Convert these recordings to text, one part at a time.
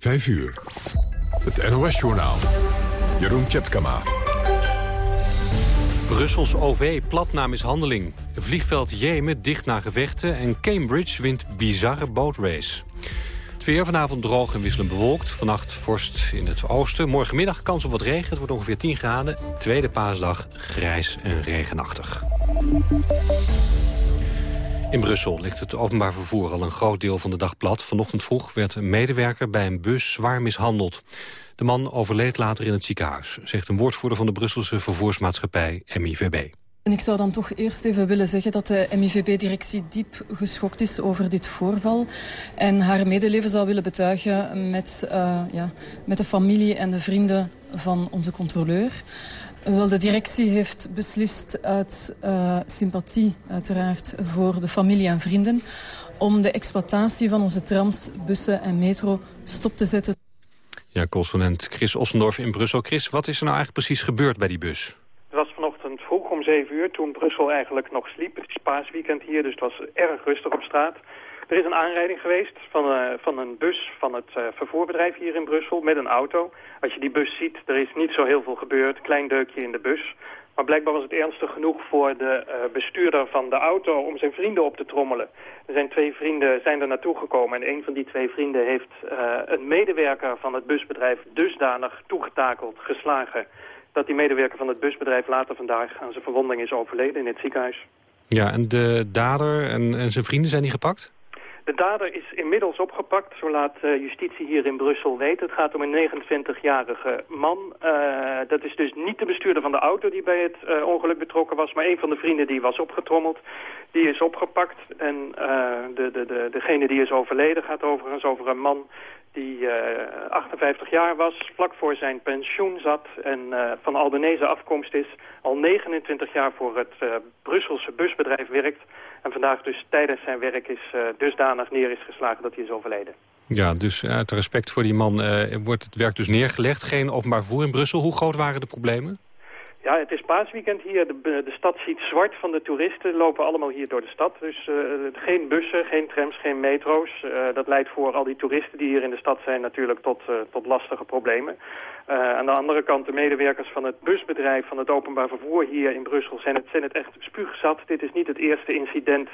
5 uur. Het NOS-journaal. Jeroen Tjepkama. Brussels OV plat na mishandeling. Vliegveld Jemen dicht na gevechten. En Cambridge wint bizarre bootrace. Het weer vanavond droog en wisselend bewolkt. Vannacht vorst in het oosten. Morgenmiddag kans op wat regen. Het wordt ongeveer 10 graden. Tweede paasdag grijs en regenachtig. In Brussel ligt het openbaar vervoer al een groot deel van de dag plat. Vanochtend vroeg werd een medewerker bij een bus zwaar mishandeld. De man overleed later in het ziekenhuis, zegt een woordvoerder van de Brusselse vervoersmaatschappij MIVB. En ik zou dan toch eerst even willen zeggen dat de MIVB-directie diep geschokt is over dit voorval. En haar medeleven zou willen betuigen met, uh, ja, met de familie en de vrienden van onze controleur. Wel, de directie heeft beslist uit uh, sympathie uiteraard voor de familie en vrienden... om de exploitatie van onze trams, bussen en metro stop te zetten. Ja, correspondent Chris Ossendorf in Brussel. Chris, wat is er nou eigenlijk precies gebeurd bij die bus? Het was vanochtend vroeg om 7 uur toen Brussel eigenlijk nog sliep. Het is paasweekend hier, dus het was erg rustig op straat. Er is een aanrijding geweest van, uh, van een bus van het uh, vervoerbedrijf hier in Brussel met een auto. Als je die bus ziet, er is niet zo heel veel gebeurd. Klein deukje in de bus. Maar blijkbaar was het ernstig genoeg voor de uh, bestuurder van de auto om zijn vrienden op te trommelen. Er zijn twee vrienden zijn er naartoe gekomen en een van die twee vrienden heeft een medewerker van het busbedrijf dusdanig toegetakeld, geslagen, dat die medewerker van het busbedrijf later vandaag aan zijn verwonding is overleden in het ziekenhuis. Ja, en de dader en, en zijn vrienden zijn die gepakt? De dader is inmiddels opgepakt, zo laat uh, justitie hier in Brussel weten. Het gaat om een 29-jarige man. Uh, dat is dus niet de bestuurder van de auto die bij het uh, ongeluk betrokken was... maar een van de vrienden die was opgetrommeld. Die is opgepakt en de, de, de, degene die is overleden gaat overigens over een man die uh, 58 jaar was, vlak voor zijn pensioen zat en van Albanese afkomst is, al 29 jaar voor het Brusselse busbedrijf werkt en vandaag dus tijdens zijn werk is uh, dusdanig neer is geslagen dat hij is overleden. Ja, dus uit respect voor die man wordt het werk dus neergelegd. Geen openbaar vervoer in Brussel. Hoe groot waren de problemen? Ja, het is paasweekend hier. De, de stad ziet zwart van de toeristen. lopen allemaal hier door de stad. Dus uh, geen bussen, geen trams, geen metro's. Uh, dat leidt voor al die toeristen die hier in de stad zijn natuurlijk tot, tot lastige problemen. aan de andere kant, de medewerkers van het busbedrijf van het openbaar vervoer hier in Brussel zijn het, zijn het echt spuugzat. Dit is niet het eerste incident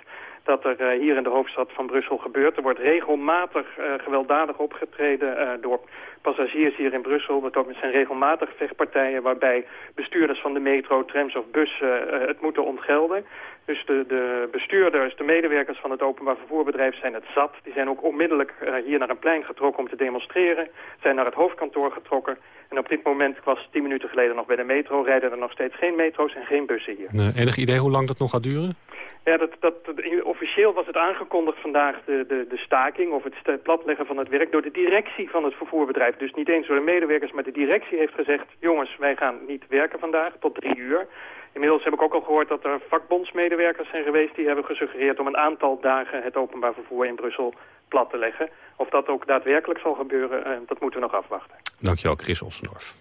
dat er hier in de hoofdstad van Brussel gebeurt. Er wordt regelmatig gewelddadig opgetreden door passagiers hier in Brussel. Er zijn regelmatig vechtpartijen waarbij bestuurders van de metro, trams of bussen het moeten ontgelden. Dus de, de bestuurders, de medewerkers van het openbaar vervoerbedrijf zijn het zat. Die zijn ook onmiddellijk uh, hier naar een plein getrokken om te demonstreren. Zijn naar het hoofdkantoor getrokken. En op dit moment, ik was tien minuten geleden nog bij de metro... rijden er nog steeds geen metro's en geen bussen hier. Nee, enig idee hoe lang dat nog gaat duren? Ja, dat, dat, officieel was het aangekondigd vandaag de, de, de staking... of het platleggen van het werk door de directie van het vervoerbedrijf. Dus niet eens door de medewerkers, maar de directie heeft gezegd... jongens, wij gaan niet werken vandaag tot drie uur... Inmiddels heb ik ook al gehoord dat er vakbondsmedewerkers zijn geweest... die hebben gesuggereerd om een aantal dagen het openbaar vervoer in Brussel plat te leggen. Of dat ook daadwerkelijk zal gebeuren, eh, dat moeten we nog afwachten. Dankjewel, Chris Ossendorf.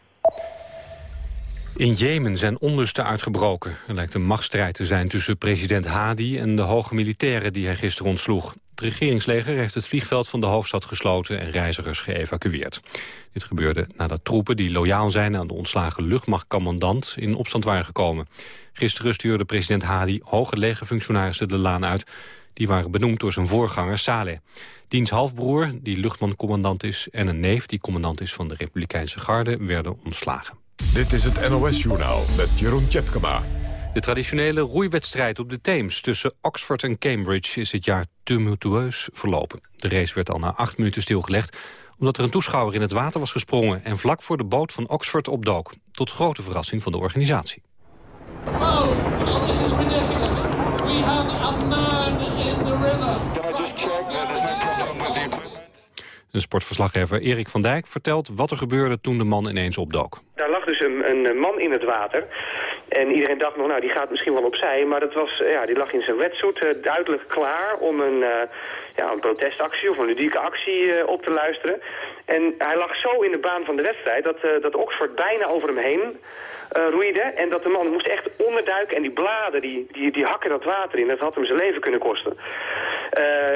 In Jemen zijn onlusten uitgebroken. Er lijkt een machtsstrijd te zijn tussen president Hadi en de hoge militairen die hij gisteren ontsloeg. Het regeringsleger heeft het vliegveld van de hoofdstad gesloten en reizigers geëvacueerd. Dit gebeurde nadat troepen die loyaal zijn aan de ontslagen luchtmachtcommandant in opstand waren gekomen. Gisteren stuurde president Hadi hoge legerfunctionarissen de laan uit. Die waren benoemd door zijn voorganger Saleh. Diens halfbroer, die luchtmancommandant is, en een neef die commandant is van de Republikeinse Garde, werden ontslagen. Dit is het NOS-journaal met Jeroen Tjepkema. De traditionele roeiwedstrijd op de Theems tussen Oxford en Cambridge is dit jaar tumultueus verlopen. De race werd al na acht minuten stilgelegd omdat er een toeschouwer in het water was gesprongen en vlak voor de boot van Oxford opdook. Tot grote verrassing van de organisatie. Oh, this is ridiculous. We have a man in the river. Can I just check that there's no problem with the equipment? Een sportverslaggever Erik van Dijk vertelt wat er gebeurde toen de man ineens opdook. Daar dus een, een man in het water. En iedereen dacht nog, nou die gaat misschien wel opzij. Maar dat was, ja, die lag in zijn wetsuit uh, duidelijk klaar om een, uh, ja, een protestactie of een ludieke actie uh, op te luisteren. En hij lag zo in de baan van de wedstrijd dat, dat Oxford bijna over hem heen roeide. En dat de man moest echt onderduiken. En die bladen, die, die, die hakken dat water in. Dat had hem zijn leven kunnen kosten.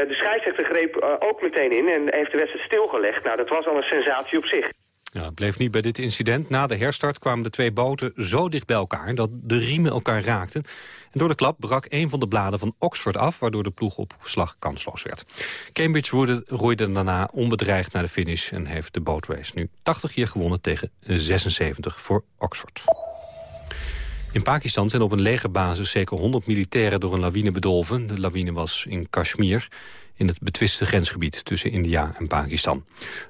de scheidsrechter greep ook meteen in en heeft de wedstrijd stilgelegd. Nou, dat was al een sensatie op zich. Ja, het bleef niet bij dit incident. Na de herstart kwamen de twee boten zo dicht bij elkaar... dat de riemen elkaar raakten. En door de klap brak een van de bladen van Oxford af... waardoor de ploeg op slag kansloos werd. Cambridge roeide, daarna onbedreigd naar de finish... en heeft de bootrace nu 80 keer gewonnen tegen 76 voor Oxford. In Pakistan zijn op een legerbasis zeker 100 militairen door een lawine bedolven. De lawine was in Kashmir in het betwiste grensgebied tussen India en Pakistan.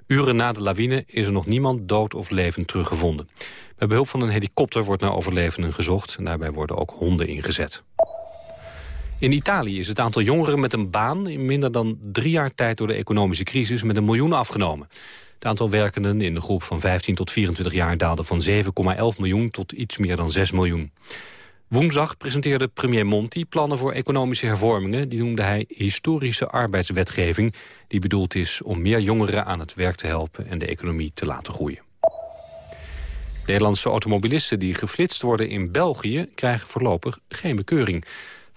Uren na de lawine is er nog niemand dood of levend teruggevonden. Bij behulp van een helikopter wordt naar overlevenden gezocht... en daarbij worden ook honden ingezet. In Italië is het aantal jongeren met een baan... in minder dan drie jaar tijd door de economische crisis... met een miljoen afgenomen. Het aantal werkenden in de groep van 15 tot 24 jaar... daalde van 7,11 miljoen tot iets meer dan 6 miljoen. Woensdag presenteerde premier Monti plannen voor economische hervormingen. Die noemde hij historische arbeidswetgeving... die bedoeld is om meer jongeren aan het werk te helpen... en de economie te laten groeien. Nederlandse automobilisten die geflitst worden in België... krijgen voorlopig geen bekeuring.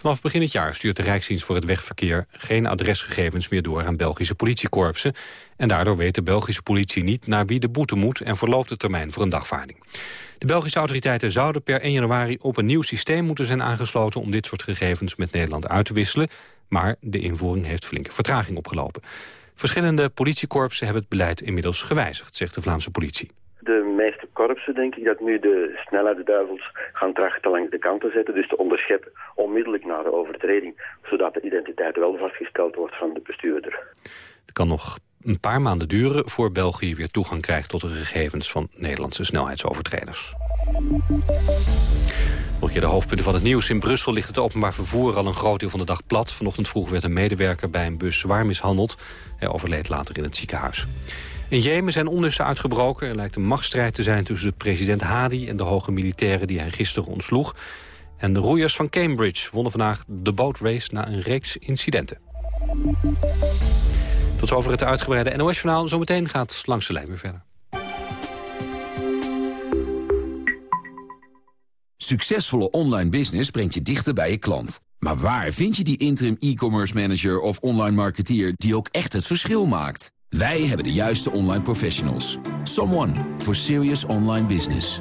Vanaf begin het jaar stuurt de Rijksdienst voor het Wegverkeer... geen adresgegevens meer door aan Belgische politiekorpsen. En daardoor weet de Belgische politie niet naar wie de boete moet... en verloopt de termijn voor een dagvaarding. De Belgische autoriteiten zouden per 1 januari op een nieuw systeem moeten zijn aangesloten... om dit soort gegevens met Nederland uit te wisselen. Maar de invoering heeft flinke vertraging opgelopen. Verschillende politiekorpsen hebben het beleid inmiddels gewijzigd, zegt de Vlaamse politie. De meeste korpsen denk ik dat nu de snelheidsduivels gaan trachten langs de kant te zetten. Dus te onderscheppen onmiddellijk na de overtreding. Zodat de identiteit wel vastgesteld wordt van de bestuurder. Het kan nog een paar maanden duren voor België weer toegang krijgt tot de gegevens van Nederlandse snelheidsovertreders. Nog de hoofdpunten van het nieuws. In Brussel ligt het openbaar vervoer al een groot deel van de dag plat. Vanochtend vroeg werd een medewerker bij een bus zwaar mishandeld. Hij overleed later in het ziekenhuis. In Jemen zijn onlusten uitgebroken. Er lijkt een machtsstrijd te zijn tussen de president Hadi... en de hoge militairen die hij gisteren ontsloeg. En de roeiers van Cambridge wonnen vandaag de bootrace na een reeks incidenten. Tot over het uitgebreide NOS-journaal. Zometeen gaat langs de lijn weer verder. Succesvolle online business brengt je dichter bij je klant. Maar waar vind je die interim e-commerce manager of online marketeer... die ook echt het verschil maakt? Wij hebben de juiste online professionals. Someone for serious online business.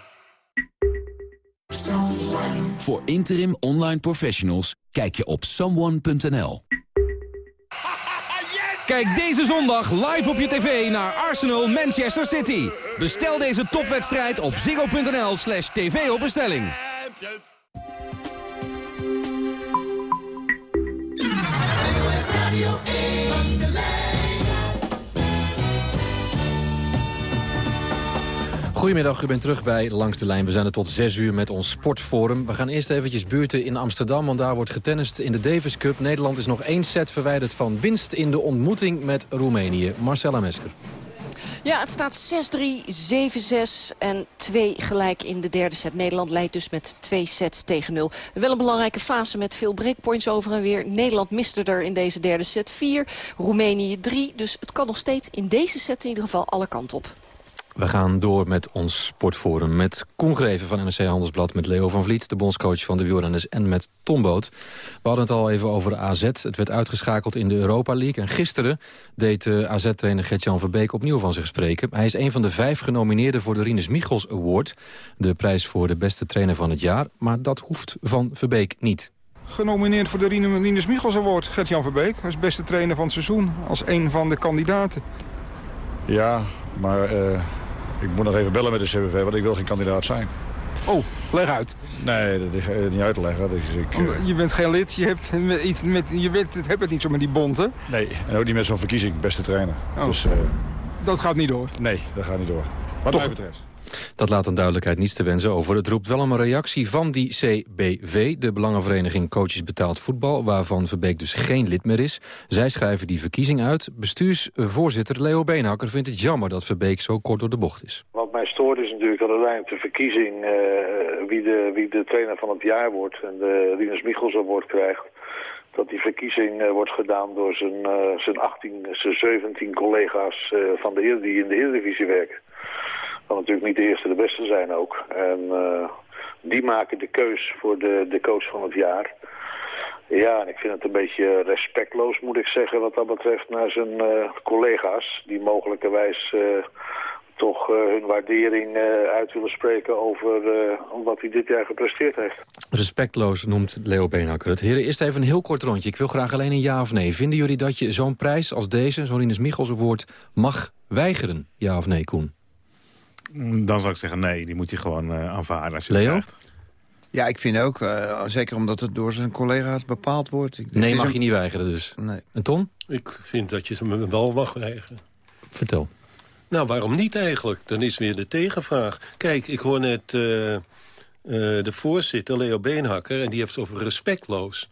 Voor interim online professionals kijk je op someone.nl. Kijk deze zondag live op je tv naar Arsenal Manchester City. Bestel deze topwedstrijd op ziggo.nl slash tv op bestelling. Goedemiddag, u bent terug bij Langs de Lijn. We zijn er tot 6 uur met ons sportforum. We gaan eerst eventjes buurten in Amsterdam, want daar wordt getennist in de Davis Cup. Nederland is nog één set verwijderd van winst in de ontmoeting met Roemenië. Marcella Mesker. Ja, het staat 6-3, 7-6 en 2 gelijk in de derde set. Nederland leidt dus met twee sets tegen 0. Wel een belangrijke fase met veel breakpoints over en weer. Nederland miste er in deze derde set 4, Roemenië 3. Dus het kan nog steeds in deze set in ieder geval alle kanten op. We gaan door met ons sportforum. Met Koen Greven van NRC Handelsblad, met Leo van Vliet... de bondscoach van de wielrenners en met Tom Boot. We hadden het al even over AZ. Het werd uitgeschakeld in de Europa League. En gisteren deed de AZ-trainer Gert-Jan Verbeek opnieuw van zich spreken. Hij is een van de vijf genomineerden voor de Rinus Michels Award. De prijs voor de beste trainer van het jaar. Maar dat hoeft van Verbeek niet genomineerd voor de Rinus Michels Award. Gert-Jan Verbeek als beste trainer van het seizoen. Als een van de kandidaten. Ja, maar uh, ik moet nog even bellen met de CWV, want ik wil geen kandidaat zijn. Oh, leg uit. Nee, dat is niet uit te leggen. Dus ik, uh... Je bent geen lid, je hebt, iets met, je bent, hebt het niet zo met die bonten. Nee, en ook niet met zo'n verkiezing, beste trainer. Oh. Dus, uh... Dat gaat niet door? Nee, dat gaat niet door. Wat mij betreft. Dat laat een duidelijkheid niets te wensen over. Het roept wel om een reactie van die CBV, de Belangenvereniging Coaches Betaald Voetbal, waarvan Verbeek dus geen lid meer is. Zij schrijven die verkiezing uit. Bestuursvoorzitter Leo Beenhakker vindt het jammer dat Verbeek zo kort door de bocht is. Wat mij stoort is natuurlijk dat uiteindelijk de verkiezing uh, wie, de, wie de trainer van het jaar wordt en de Rinus Michels award krijgt, dat die verkiezing uh, wordt gedaan door zijn, uh, zijn 18, zijn 17 collega's van de die in de Eredivisie werken natuurlijk niet de eerste de beste zijn ook. En uh, die maken de keus voor de, de coach van het jaar. Ja, en ik vind het een beetje respectloos, moet ik zeggen, wat dat betreft naar zijn uh, collega's... die mogelijkerwijs uh, toch hun waardering uit willen spreken over wat hij dit jaar gepresteerd heeft. Respectloos noemt Leo Beenhakker het. Heren, eerst even een heel kort rondje. Ik wil graag alleen een ja of nee. Vinden jullie dat je zo'n prijs als deze, zo'n Rinus Michels woord, mag weigeren? Ja of nee, Koen? Dan zou ik zeggen nee, die moet hij gewoon uh, aanvaarden als je Leo? krijgt. Ja, ik vind ook, uh, zeker omdat het door zijn collega's bepaald wordt. Ik, nee, mag een... je niet weigeren dus. Nee. En Ton? Ik vind dat je ze wel mag weigeren. Vertel. Nou, waarom niet eigenlijk? Dan is weer de tegenvraag. Kijk, ik hoor net uh, de voorzitter, Leo Beenhakker... en die heeft het over respectloos.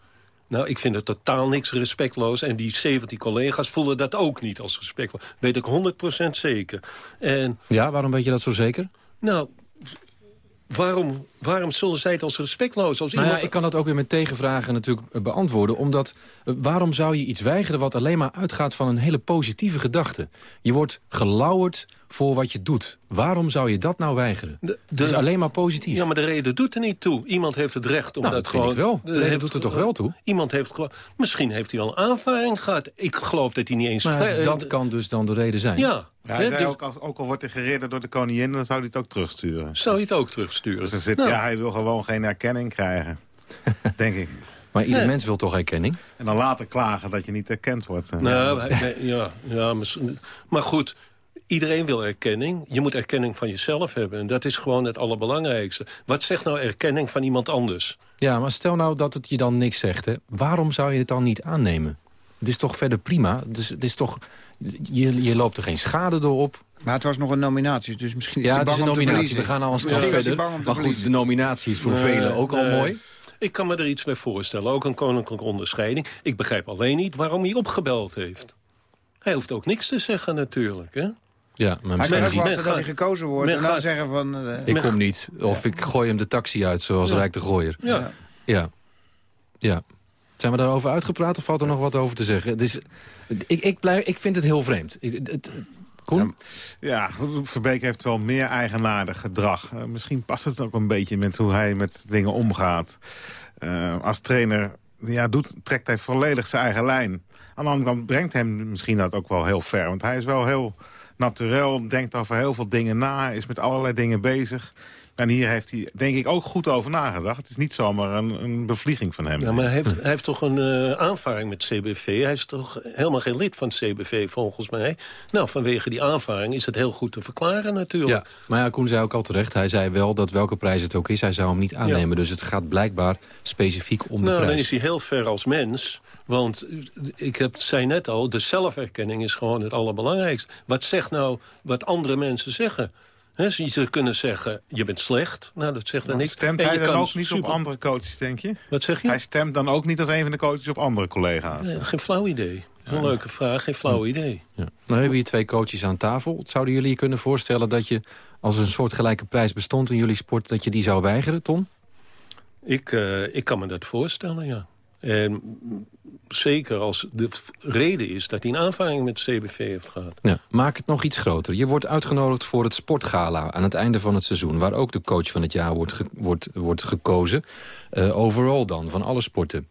Nou, ik vind het totaal niks respectloos. En die 17 collega's voelen dat ook niet als respectloos. Weet ik 100% zeker. En, ja, waarom weet je dat zo zeker? Nou, waarom, waarom zullen zij het als respectloos? Als nou iemand... ja, ik kan dat ook weer met tegenvragen natuurlijk beantwoorden. Omdat, waarom zou je iets weigeren wat alleen maar uitgaat van een hele positieve gedachte? Je wordt gelauwerd voor wat je doet. Waarom zou je dat nou weigeren? De, de, het is alleen maar positief. Ja, maar de reden doet er niet toe. Iemand heeft het recht om nou, dat, dat gewoon... wel. De, reden doet er toch wel toe? Iemand heeft gewoon... Misschien heeft hij al een aanvaring gehad. Ik geloof dat hij niet eens... Maar dat kan dus dan de reden zijn. Ja. Ja, hij zei ook, als, ook al wordt hij gereden door de koningin, dan zou hij het ook terugsturen. Zou hij het ook terugsturen? Dus er zit, nou. Ja, hij wil gewoon geen erkenning krijgen. denk ik. Maar ieder nee. mens wil toch erkenning? En dan later klagen dat je niet erkend wordt. Nou, hij, ja, ja, maar goed, iedereen wil erkenning. Je moet erkenning van jezelf hebben. En dat is gewoon het allerbelangrijkste. Wat zegt nou erkenning van iemand anders? Ja, maar stel nou dat het je dan niks zegt. Hè? Waarom zou je het dan niet aannemen? Het is toch verder prima? Dus, het is toch, je, je loopt er geen schade door op. Maar het was nog een nominatie, dus misschien is ja, hij bang het is een om te nominatie. We gaan al een stap hij verder. Maar goed, de nominatie is voor Nee, velen ook al mooi. Ik kan me er iets bij voorstellen. Ook een koninklijke onderscheiding. Ik begrijp alleen niet waarom hij opgebeld heeft. Hij hoeft ook niks te zeggen natuurlijk, hè? Ja, maar Hij misschien kan ook hij- dat hij gekozen wordt en dan gaat- zeggen van... eh, Ik kom niet. Of ik gooi hem de taxi uit, zoals Ja. Rijk de Gooier. Ja. Ja. Ja. Zijn we daarover uitgepraat of valt er nog wat over te zeggen? Is, ik, ik, blijf, ik vind het heel vreemd. Het? Ja, Verbeek heeft wel meer eigenaardig gedrag. Eh, misschien past het ook een beetje met hoe hij met dingen omgaat. Eh, als trainer ja, doet, trekt hij volledig zijn eigen lijn. Aan de andere kant brengt hem misschien dat ook wel heel ver. Want hij is wel heel naturel, denkt over heel veel dingen na... is met allerlei dingen bezig. En hier heeft hij denk ik ook goed over nagedacht. Het is niet zomaar een, een bevlieging van hem. Ja, maar hij heeft, hij heeft toch een eh, aanvaring met CBV? Hij is toch helemaal geen lid van het CBV, volgens mij? Nou, vanwege die aanvaring is het heel goed te verklaren natuurlijk. Ja, maar ja, Koen zei ook al terecht. Hij zei wel dat welke prijs het ook is, hij zou hem niet aannemen. Dus het gaat blijkbaar specifiek om de Nou, dan prijs. is hij heel ver als mens. Want ik heb, zei net al, de zelferkenning is gewoon het allerbelangrijkste. Wat zegt nou wat andere mensen zeggen? He, ze kunnen zeggen, je bent slecht. Nou, dat zegt dan niks. Stemt En hij dan ook niet super- op andere coaches, denk je? Wat zeg je? Hij stemt dan ook niet als een van de coaches op andere collega's. Nee, geen flauw idee. Dat is een leuke vraag, geen flauw idee. Ja. Nou hebben we hier twee coaches aan tafel. Zouden jullie je kunnen voorstellen dat je, als er een soort gelijke prijs bestond in jullie sport, dat je die zou weigeren, Ton? Ik, eh, ik kan me dat voorstellen, ja. En zeker als de reden is dat hij een aanvaring met CBV heeft gehad. Ja, maak het nog iets groter. Je wordt uitgenodigd voor het sportgala aan het einde van het seizoen... waar ook de coach van het jaar wordt, ge- wordt, wordt gekozen. Eh, overal dan, van alle sporten.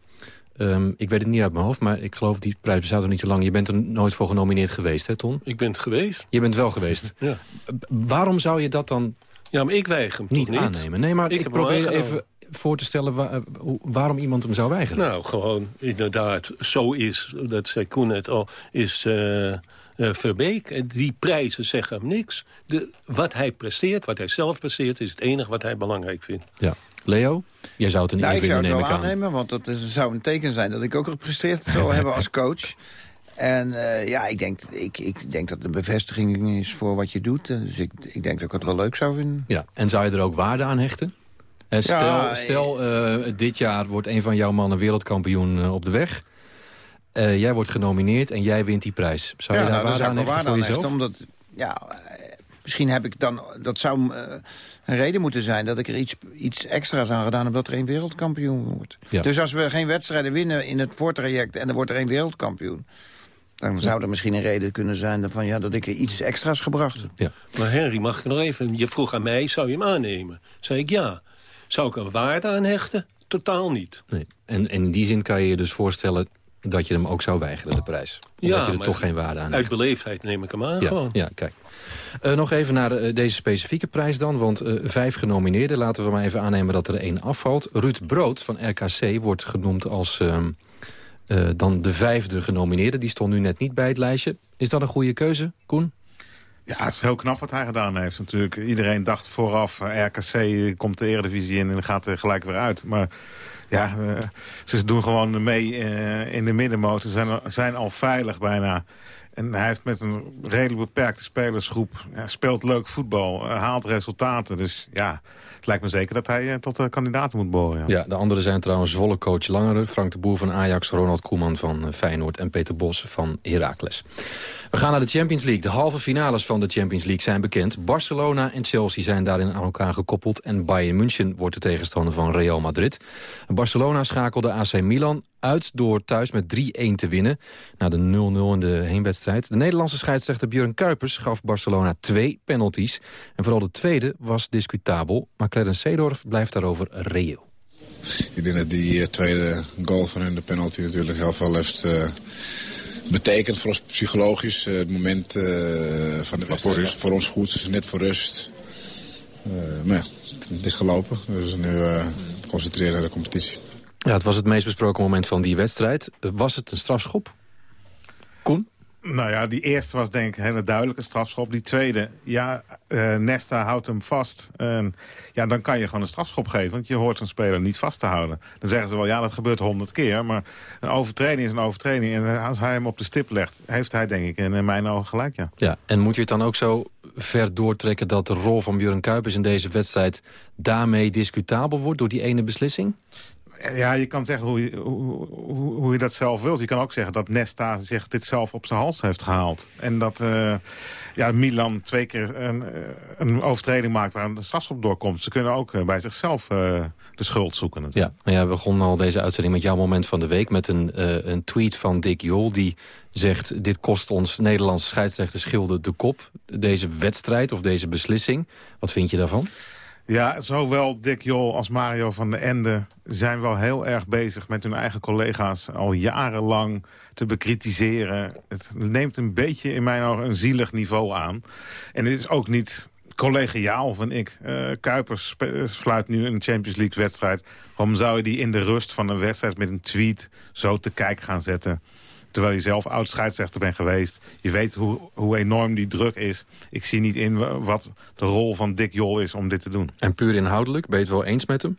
Ehm, ik weet het niet uit mijn hoofd, maar ik geloof die prijs bestaat nog niet zo lang. Je bent er nooit voor genomineerd geweest, hè Ton? Ik ben het geweest. Je bent wel geweest. Ja. Waarom zou je dat dan Ja, maar ik weiger hem niet, niet aannemen? Nee, maar ik, probeer even voor te stellen eh, waarom iemand hem zou weigeren. Nou, gewoon inderdaad zo is, dat zei Koen net al, is eh eh, Verbeek. En die prijzen zeggen hem niks. De, wat hij presteert, wat hij zelf presteert, is het enige wat hij belangrijk vindt. Ja. Leo, jij zou het een Nou, ik zou het wel aan. aannemen, want dat is, zou een teken zijn dat ik ook gepresteerd zou hebben als coach. En uh, ja, ik denk, ik, ik denk dat het een bevestiging is voor wat je doet. Dus ik, ik denk dat ik het wel leuk zou vinden. Ja, en zou je er ook waarde aan hechten? En stel, ja, stel uh, dit jaar wordt een van jouw mannen wereldkampioen uh, op de weg. Uh, jij wordt genomineerd en jij wint die prijs. Zou ja, je daar nou, waarde aan hechten voor jezelf? Omdat, ja, misschien heb ik dan... Dat zou een reden moeten zijn dat ik er iets, iets extra's aan gedaan heb... dat er één wereldkampioen wordt. Ja. Dus als we geen wedstrijden winnen in het voortraject... en er wordt er één wereldkampioen... Dan zou er misschien een reden kunnen zijn van, ja, dat ik er iets extra's gebracht heb. Ja. Maar Henry, mag ik nog even... Je vroeg aan mij, zou je hem aannemen? Zei ik ja. Zou ik er waarde aan hechten? Totaal niet. Nee. En, en in die zin kan je je dus voorstellen dat je hem ook zou weigeren, de prijs. Omdat ja, je er toch geen waarde aan Uit hecht. beleefdheid neem ik hem aan ja, gewoon. Ja, kijk. Uh, nog even naar de, uh, deze specifieke prijs dan. Want uh, vijf genomineerden, laten we maar even aannemen dat er één afvalt. Ruud Brood van RKC wordt genoemd als ehm, dan de vijfde genomineerde. Die stond nu net niet bij het lijstje. Is dat een goede keuze, Koen? Ja, het is heel knap wat hij gedaan heeft natuurlijk. Iedereen dacht vooraf, RKC komt de eredivisie in en gaat er gelijk weer uit. Maar ja, uh, ze doen gewoon mee uh, in de middenmotor. Ze zijn, zijn al veilig bijna. En hij heeft met een redelijk beperkte spelersgroep... Ja, speelt leuk voetbal, haalt resultaten. Dus ja, het lijkt me zeker dat hij tot de kandidaten moet behoren. Ja. de anderen zijn trouwens Zwolle coach Langeren... Frank de Boer van Ajax, Ronald Koeman van Feyenoord... en Peter Bos van Heracles. We gaan naar de Champions League. De halve finales van de Champions League zijn bekend. Barcelona en Chelsea zijn daarin aan elkaar gekoppeld. En Bayern München wordt de tegenstander van Real Madrid. Barcelona schakelde AC Milan uit door thuis met 3-1 te winnen. Na de 0-0 in de heenwedstrijd. De Nederlandse scheidsrechter Björn Kuipers gaf Barcelona twee penalties. En vooral de tweede was discutabel. Maar Clarence Seedorf blijft daarover reëel. Ik denk dat die uh, tweede goal van hun, de penalty, natuurlijk heel veel heeft... Uh betekent voor ons psychologisch. Uh, het moment uh, van de wedstrijd is voor ons goed, net voor rust. Uh, maar ja, het is gelopen. Dus nu concentreren naar de competitie. Ja, het was het meest besproken moment van die wedstrijd. Was het een strafschop? Nou ja, die eerste was denk ik een hele duidelijke strafschop. Die tweede, ja, uh, Nesta houdt hem vast. Ja, dan kan je gewoon een strafschop geven. Want je hoort een speler niet vast te houden. Dan zeggen ze wel, ja, dat gebeurt honderd keer. Maar een overtreding is een overtreding. En als hij hem op de stip legt, heeft hij denk ik in mijn ogen gelijk, ja. Ja, en moet je het dan ook zo ver doortrekken... dat de rol van Björn Kuipers in deze wedstrijd daarmee discutabel wordt... door die ene beslissing? Ja, je kan zeggen hoe je, hoe, hoe, je dat zelf wilt. Je kan ook zeggen dat Nesta zich dit zelf op zijn hals heeft gehaald. En dat uh, ja, Milan twee keer een, een overtreding maakt waar een strafschop doorkomt. Ze kunnen ook bij zichzelf uh, de schuld zoeken. Natuurlijk. Ja, nou ja, we begonnen al deze uitzending met jouw moment van de week... met een, uh, een tweet van Dick Jol die zegt... dit kost ons Nederlandse scheidsrechter Schilde de kop. Deze wedstrijd of deze beslissing. Wat vind je daarvan? Ja, zowel Dick Jol als Mario van der Ende zijn wel heel erg bezig met hun eigen collega's al jarenlang te bekritiseren. Het neemt een beetje in mijn ogen een zielig niveau aan. En het is ook niet collegiaal, vind ik. Uh, Kuipers fluit nu een Champions League wedstrijd. Waarom zou je die in de rust van een wedstrijd met een tweet zo te kijk gaan zetten? Terwijl je zelf oud scheidsrechter bent geweest. Je weet hoe, hoe enorm die druk is. Ik zie niet in wat de rol van Dick Jol is om dit te doen. En puur inhoudelijk, ben je het wel eens met hem?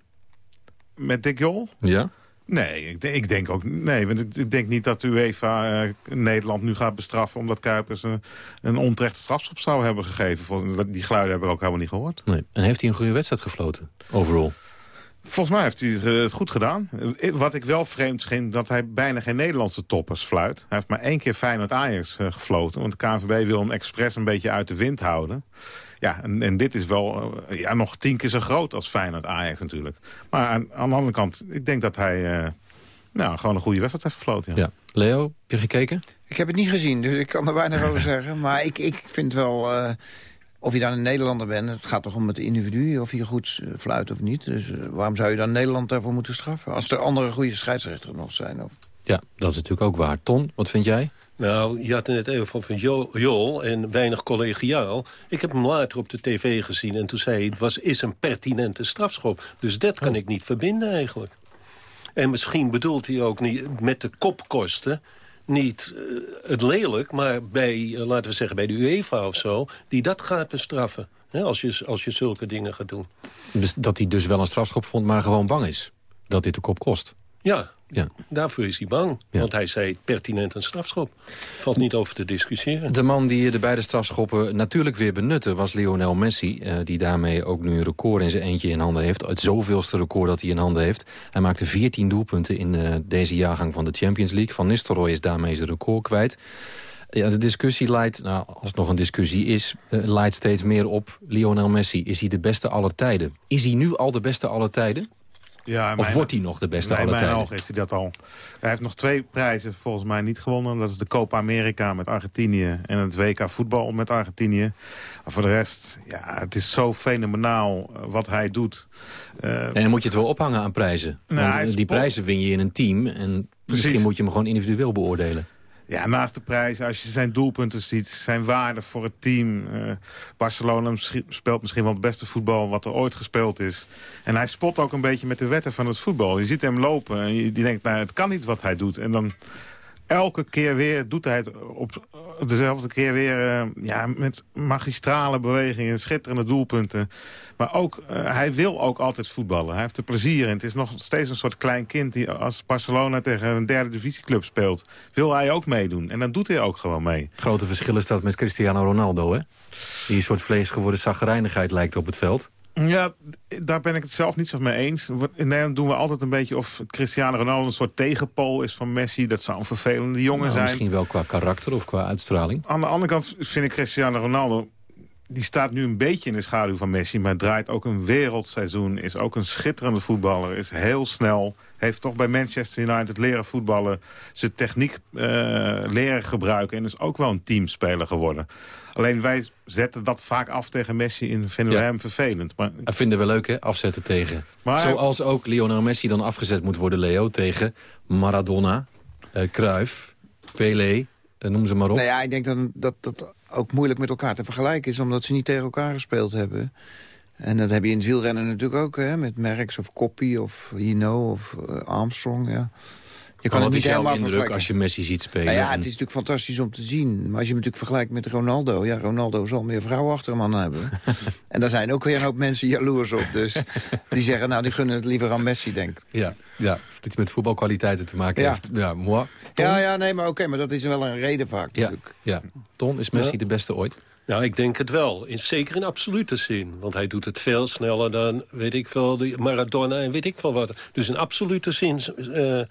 Met Dick Jol? Ja. Nee, ik, ik denk ook nee, want ik, ik denk niet dat UEFA uh, Nederland nu gaat bestraffen omdat Kuipers een, een onterechte strafschop zou hebben gegeven. Die geluiden hebben we ook helemaal niet gehoord. Nee. En heeft hij een goede wedstrijd gefloten, overal? Volgens mij heeft hij het goed gedaan. Wat ik wel vreemd vind, dat hij bijna geen Nederlandse toppers fluit. Hij heeft maar één keer Feyenoord-Ajax uh, gefloten. Want de KNVB wil hem expres een beetje uit de wind houden. Ja, en, en dit is wel uh, ja, nog tien keer zo groot als Feyenoord-Ajax natuurlijk. Maar aan, aan, de andere kant, ik denk dat hij uh, nou, gewoon een goede wedstrijd heeft gefloten. Ja. ja. Leo, heb je gekeken? Ik heb het niet gezien, dus ik kan er weinig over zeggen. Maar ik, ik vind wel... Uh, of je dan een Nederlander bent, het gaat toch om het individu... of je goed fluit of niet. Dus uh, waarom zou je dan Nederland daarvoor moeten straffen? Als er andere goede scheidsrechters nog zijn. Of... Ja, dat is natuurlijk ook waar. Ton, wat vind jij? Nou, je had het net even van Jol en weinig collegiaal. Ik heb hem later op de tv gezien en toen zei hij... het was, is een pertinente strafschop. Dus dat kan oh. ik niet verbinden eigenlijk. En misschien bedoelt hij ook niet met de kopkosten niet uh, het lelijk, maar bij, uh, laten we zeggen, bij de UEFA of zo... die dat gaat bestraffen, hè, als, je, als je zulke dingen gaat doen. Dus dat hij dus wel een strafschop vond, maar gewoon bang is dat dit de kop kost? Ja, Ja. Daarvoor is hij bang. Want hij zei pertinent een strafschop. Valt niet over te discussiëren. De man die de beide strafschoppen natuurlijk weer benutte was Lionel Messi. Uh, die daarmee ook nu een record in zijn eentje in handen heeft. Het zoveelste record dat hij in handen heeft. Hij maakte 14 doelpunten in uh, deze jaargang van de Champions League. Van Nistelrooy is daarmee zijn record kwijt. Ja, de discussie leidt, nou, als het nog een discussie is... Uh, leidt steeds meer op Lionel Messi. Is hij de beste aller tijden? Is hij nu al de beste aller tijden? Ja, of wordt hij nog de beste aller tijden? In mijn ogen is hij dat al. Hij heeft nog twee prijzen volgens mij niet gewonnen. Dat is de Copa America met Argentinië en het WK voetbal met Argentinië. Maar voor de rest, ja, het is zo fenomenaal uh, wat hij doet. Uh, en dan moet je het wel ophangen aan prijzen. Nou, Want die prijzen win je in een team. En Precies. misschien moet je hem gewoon individueel beoordelen. Ja, naast de prijs, als je zijn doelpunten ziet, zijn waarde voor het team. Uh, Barcelona speelt misschien wel het beste voetbal wat er ooit gespeeld is. En hij spot ook een beetje met de wetten van het voetbal. Je ziet hem lopen en je denkt, nou, het kan niet wat hij doet. En dan elke keer weer doet hij het op dezelfde keer weer uh, ja, met magistrale bewegingen, schitterende doelpunten. Maar ook, uh, hij wil ook altijd voetballen. Hij heeft er plezier in. Het is nog steeds een soort klein kind die als Barcelona tegen een derde divisieclub speelt. Wil hij ook meedoen. En dan doet hij ook gewoon mee. Grote verschil is dat met Cristiano Ronaldo, hè? Die een soort vlees geworden lijkt op het veld. Ja, daar ben ik het zelf niet zo mee eens. In Nederland doen we altijd een beetje of Cristiano Ronaldo een soort tegenpool is van Messi. Dat zou een vervelende jongen nou, zijn. Misschien wel qua karakter of qua uitstraling. Aan de andere kant vind ik Cristiano Ronaldo die staat nu een beetje in de schaduw van Messi... maar draait ook een wereldseizoen, is ook een schitterende voetballer... is heel snel, heeft toch bij Manchester United leren voetballen... zijn techniek uh, leren gebruiken en is ook wel een teamspeler geworden. Alleen wij zetten dat vaak af tegen Messi en vinden we hem vervelend. Maar... Dat vinden we leuk, hè? Afzetten tegen. Maar... Zoals ook Lionel Messi dan afgezet moet worden, Leo... tegen Maradona, uh, Cruyff, Pelé, uh, noem ze maar op. Nou ja, ik denk dat, dat dat ook moeilijk met elkaar te vergelijken is... omdat ze niet tegen elkaar gespeeld hebben. En dat heb je in het wielrennen natuurlijk ook, hè, met Merckx of Koppie of Hino of uh, Armstrong. Ja. Je kan het niet helemaal indruk als je Messi ziet spelen? Nou ja, het is natuurlijk fantastisch om te zien. Maar als je hem natuurlijk vergelijkt met Ronaldo... ja, Ronaldo zal meer vrouwen achter hem aan hebben. en daar zijn ook weer een hoop mensen jaloers op. Dus die zeggen, nou, die gunnen het liever aan Messi, denk ik. Ja, ja of het iets met voetbalkwaliteiten te maken ja. heeft. Ja, moi. Ja, ja, nee, maar oké, maar dat is wel een reden vaak ja, natuurlijk. Ja. Ton, is Messi de beste ooit? Nou, ik denk het wel. In, zeker in absolute zin. Want hij doet het veel sneller dan, weet ik veel, de Maradona en weet ik veel wat. Dus in absolute zin... Uh,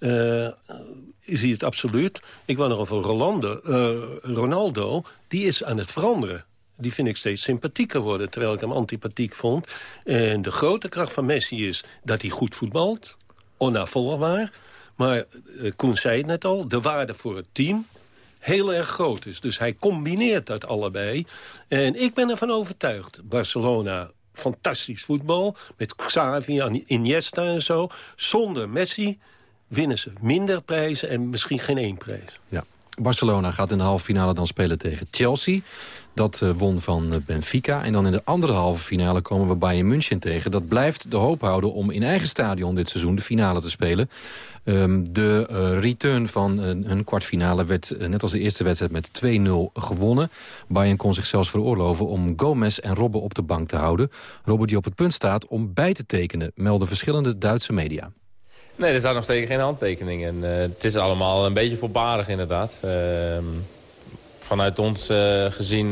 uh, is hij het absoluut. Ik wou nog over Rolando, uh, Ronaldo. Die is aan het veranderen. Die vind ik steeds sympathieker worden, terwijl ik hem antipathiek vond. En de grote kracht van Messi is dat hij goed voetbalt. Onnavolgbaar. Maar uh, Koen zei het net al, de waarde voor het team heel erg groot is. Dus hij combineert dat allebei. En ik ben ervan overtuigd. Barcelona fantastisch voetbal. Met Xavi, Iniesta en zo. Zonder Messi winnen ze minder prijzen en misschien geen één prijs. Ja. Barcelona gaat in de halve finale dan spelen tegen Chelsea. Dat uh, won van uh, Benfica. En dan in de andere halve finale komen we Bayern München tegen. Dat blijft de hoop houden om in eigen stadion dit seizoen de finale te spelen. Um, de uh, return van hun kwartfinale werd net als de eerste wedstrijd met 2-0 gewonnen. Bayern kon zich zelfs veroorloven om Gomez en Robben op de bank te houden. Robben die op het punt staat om bij te tekenen, melden verschillende Duitse media. Nee, er staat nog steeds geen handtekening. En, uh, het is allemaal een beetje voorbarig inderdaad. Uh, vanuit ons uh, gezien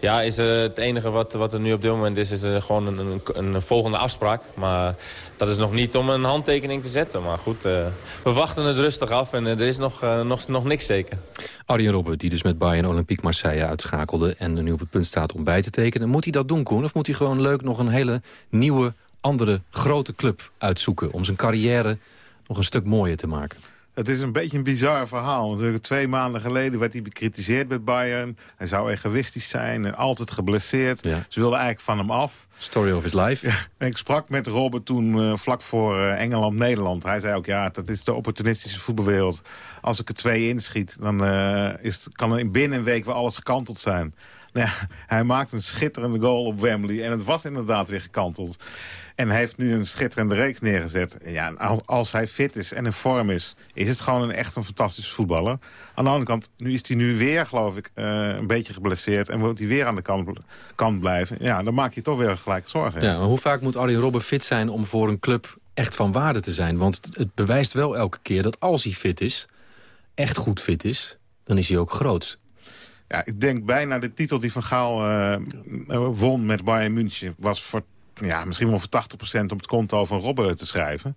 ja, is het enige wat, wat er nu op dit moment is... is gewoon een, een, een, volgende afspraak. Maar dat is nog niet om een handtekening te zetten. Maar goed, we wachten het rustig af en er is nog, nog, nog niks zeker. Arjen Robben, die dus met Bayern Olympique Marseille uitschakelde... en nu op het punt staat om bij te tekenen. Moet hij dat doen, Koen? Of moet hij gewoon leuk nog een hele nieuwe andere grote club uitzoeken... om zijn carrière nog een stuk mooier te maken? Het is een beetje een bizar verhaal. Natuurlijk twee maanden geleden werd hij bekritiseerd bij Bayern. Hij zou egoïstisch zijn en altijd geblesseerd. Ze wilden eigenlijk van hem af. Story of his life. Ja, ik sprak met Robert toen uh, vlak voor uh, Engeland-Nederland. Hij zei ook, ja, dat is de opportunistische voetbalwereld. Als ik er twee inschiet, dan uh, is, kan er in binnen een week weer alles gekanteld zijn. Nou ja, hij maakt een schitterende goal op Wembley. En het was inderdaad weer gekanteld. En hij heeft nu een schitterende reeks neergezet. Ja, als hij fit is en in vorm is, is het gewoon een echt een fantastische voetballer. Aan de andere kant, nu is hij nu weer, geloof ik, uh, een beetje geblesseerd. En moet hij weer aan de kant, kant blijven. Ja, dan maak je toch weer gelijk zorgen. Ja, maar hoe vaak moet Arjen Robben fit zijn om voor een club echt van waarde te zijn. Want het bewijst wel elke keer dat als hij fit is, echt goed fit is... dan is hij ook groot. Ja, ik denk bijna de titel die Van Gaal uh, won met Bayern München... was voor ja, misschien wel voor 80% op het konto van Robben te schrijven.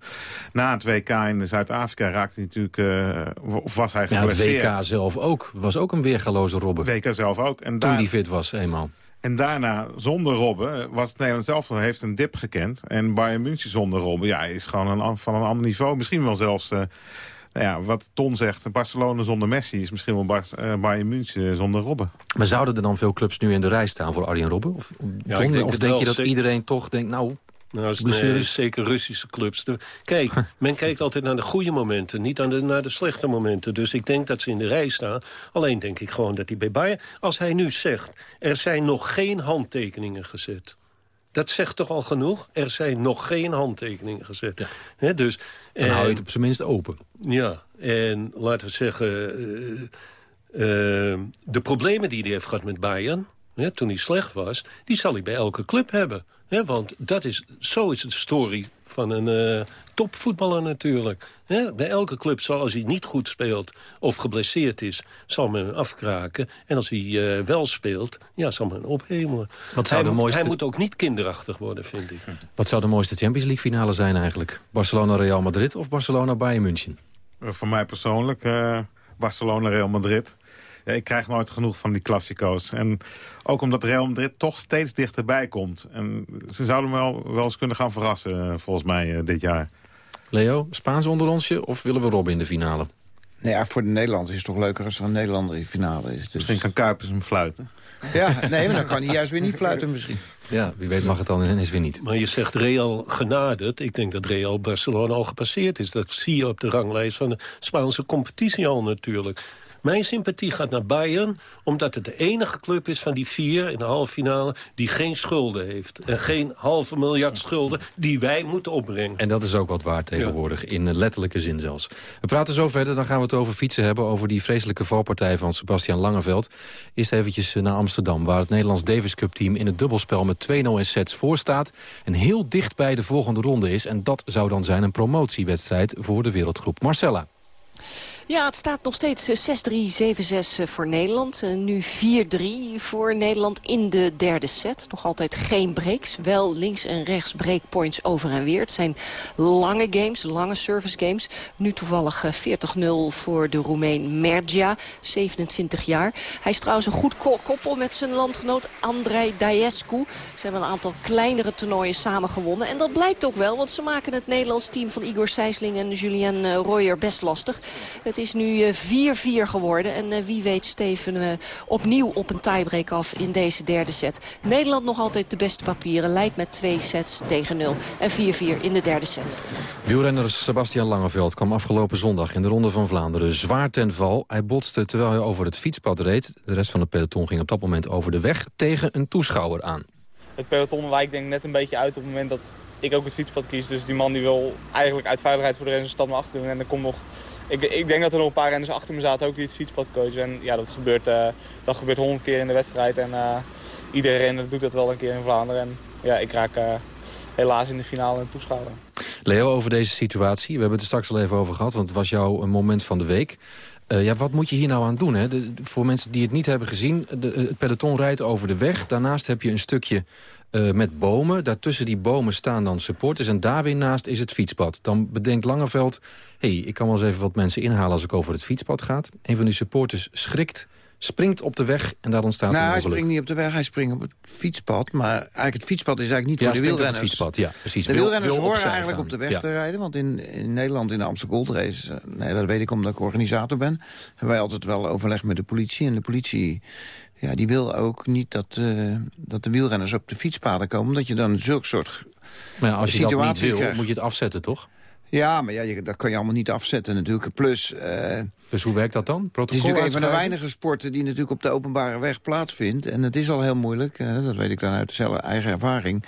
Na het WK in Zuid-Afrika raakte hij natuurlijk... Uh, of was hij geblesseerd. Ja, het WK zelf ook. was ook een weergaloze Robben. WK zelf ook. En Toen die fit was, eenmaal. En daarna, zonder Robben, was het Nederland zelf heeft een dip gekend. En Bayern München zonder Robben, ja, is gewoon een, van een ander niveau. Misschien wel zelfs... Uh, nou ja, wat Ton zegt, Barcelona zonder Messi is misschien wel Bar uh, Bayern München zonder Robben. Maar zouden er dan veel clubs nu in de rij staan voor Arjen Robben? Of, ja, Ton, denk, of denk je dat iedereen toch denkt, nou... Nou, nee, zeker Russische clubs. Kijk, men kijkt altijd naar de goede momenten, niet aan de, naar de slechte momenten. Dus ik denk dat ze in de rij staan. Alleen denk ik gewoon dat hij bij Bayern... Als hij nu zegt, er zijn nog geen handtekeningen gezet... Dat zegt toch al genoeg? Er zijn nog geen handtekeningen gezet. Ja. dus, Dan hou je het op zijn minst open. Ja, en laten we zeggen... Uh, uh, de problemen die hij heeft gehad met Bayern... toen hij slecht was, die zal hij bij elke club hebben. want dat is, zo is de story van een uh, topvoetballer natuurlijk. bij elke club, zoals hij niet goed speelt of geblesseerd is... zal men hem afkraken. En als hij uh, wel speelt, ja, zal men hem ophemelen. Wat zou hij, de moet, mooiste... hij moet ook niet kinderachtig worden, vind ik. Wat zou de mooiste Champions League finale zijn eigenlijk? Barcelona-Real Madrid of Barcelona-Bayern München? Uh, voor mij persoonlijk Barcelona-Real Madrid. Ja, ik krijg nooit genoeg van die klassico's. En ook omdat Real Madrid toch steeds dichterbij komt. En ze zouden wel, wel eens kunnen gaan verrassen, volgens mij, dit jaar. Leo, Spaans onder onsje of willen we Robben in de finale? Nee, ja, voor de Nederlanders is het toch leuker als er een Nederlander in de finale is. Dus... Misschien kan Kuipers hem fluiten. Ja, nee, maar dan kan hij juist weer niet fluiten misschien. Ja, wie weet mag het dan ineens weer niet. Maar je zegt Real genaderd. Ik denk dat Real Barcelona al gepasseerd is. Dat zie je op de ranglijst van de Spaanse competitie al natuurlijk. Mijn sympathie gaat naar Bayern, omdat het de enige club is van die vier in de halve finale die geen schulden heeft. En geen halve miljard schulden die wij moeten opbrengen. En dat is ook wat waard tegenwoordig, in letterlijke zin zelfs. We praten zo verder, dan gaan we het over fietsen hebben, over die vreselijke valpartij van Sebastian Langeveld. Eerst eventjes naar Amsterdam, waar het Nederlands Davis Cup team in het dubbelspel met 2-0 in sets voor staat. En heel dicht bij de volgende ronde is. En dat zou dan zijn een promotiewedstrijd voor de wereldgroep Marcella. Ja, het staat nog steeds 6-3, eh, 7-6 eh, voor Nederland. Eh, nu 4-3 voor Nederland in de derde set. Nog altijd geen breaks. Wel links en rechts breakpoints over en weer. Het zijn lange games, lange service games. Nu toevallig 40-0 voor de Roemeen Mergia, 27 jaar. Hij is trouwens een goed koppel met zijn landgenoot Andrei Daescu. Ze hebben een aantal kleinere toernooien samen gewonnen. En dat blijkt ook wel, want ze maken het Nederlands team van Igor Sijsling en Julien Royer best lastig. Het is nu 4-4 eh, geworden. En eh, wie weet Steven opnieuw op een tiebreak af in deze derde set. Nederland nog altijd de beste papieren. Leidt met twee sets tegen 0. En 4-4 in de derde set. Wielrenner Sebastian Langeveld kwam afgelopen zondag in de Ronde van Vlaanderen zwaar ten val. Hij botste terwijl hij over het fietspad reed. De rest van het peloton ging op dat moment over de weg tegen een toeschouwer aan. Het peloton wijkt denk ik net een beetje uit op het moment dat ik ook het fietspad kies. Dus die man die wil eigenlijk uit veiligheid voor de rest een stad me achter doen. En er komt nog ik, ik, denk dat er nog een paar renners achter me zaten ook die het fietspad coachen. En ja, dat gebeurt, uh, dat gebeurt honderd keer in de wedstrijd. En uh, iedere renner doet dat wel een keer in Vlaanderen. En ja, ik raak uh, helaas in de finale een toeschouwer. Leo, over deze situatie. We hebben het er straks al even over gehad, want het was jouw moment van de week. ja, wat moet je hier nou aan doen? Hè? voor mensen die het niet hebben gezien, de, het peloton rijdt over de weg. Daarnaast heb je een stukje uh, met bomen. Daartussen die bomen staan dan supporters. En daar weer naast is het fietspad. Dan bedenkt Langeveld... hé, hey, ik kan wel eens even wat mensen inhalen als ik over het fietspad ga. Een van die supporters schrikt, springt op de weg en daar ontstaat nou, een ongeluk. hij springt niet op de weg, hij springt op het fietspad. Maar eigenlijk het fietspad is eigenlijk niet ja, voor de wielrenners. Het fietspad, ja, precies. De wielrenners wil, horen eigenlijk op de weg te rijden. Want in, in Nederland, in de Amsterdam Gold Race... Uh, nee, dat weet ik omdat ik organisator ben... hebben wij altijd wel overleg met de politie. En de politie ja, die wil ook niet dat, uh, dat de wielrenners op de fietspaden komen. Omdat je dan zulke soort maar ja, als je dat niet wil, moet je het afzetten, toch? Ja, maar ja, je, dat kan je allemaal niet afzetten natuurlijk. Plus... Uh, dus hoe werkt dat dan? Protocol het is natuurlijk een van de weinige sporten die natuurlijk op de openbare weg plaatsvindt. En het is al heel moeilijk, uh, dat weet ik dan uit zelf eigen ervaring.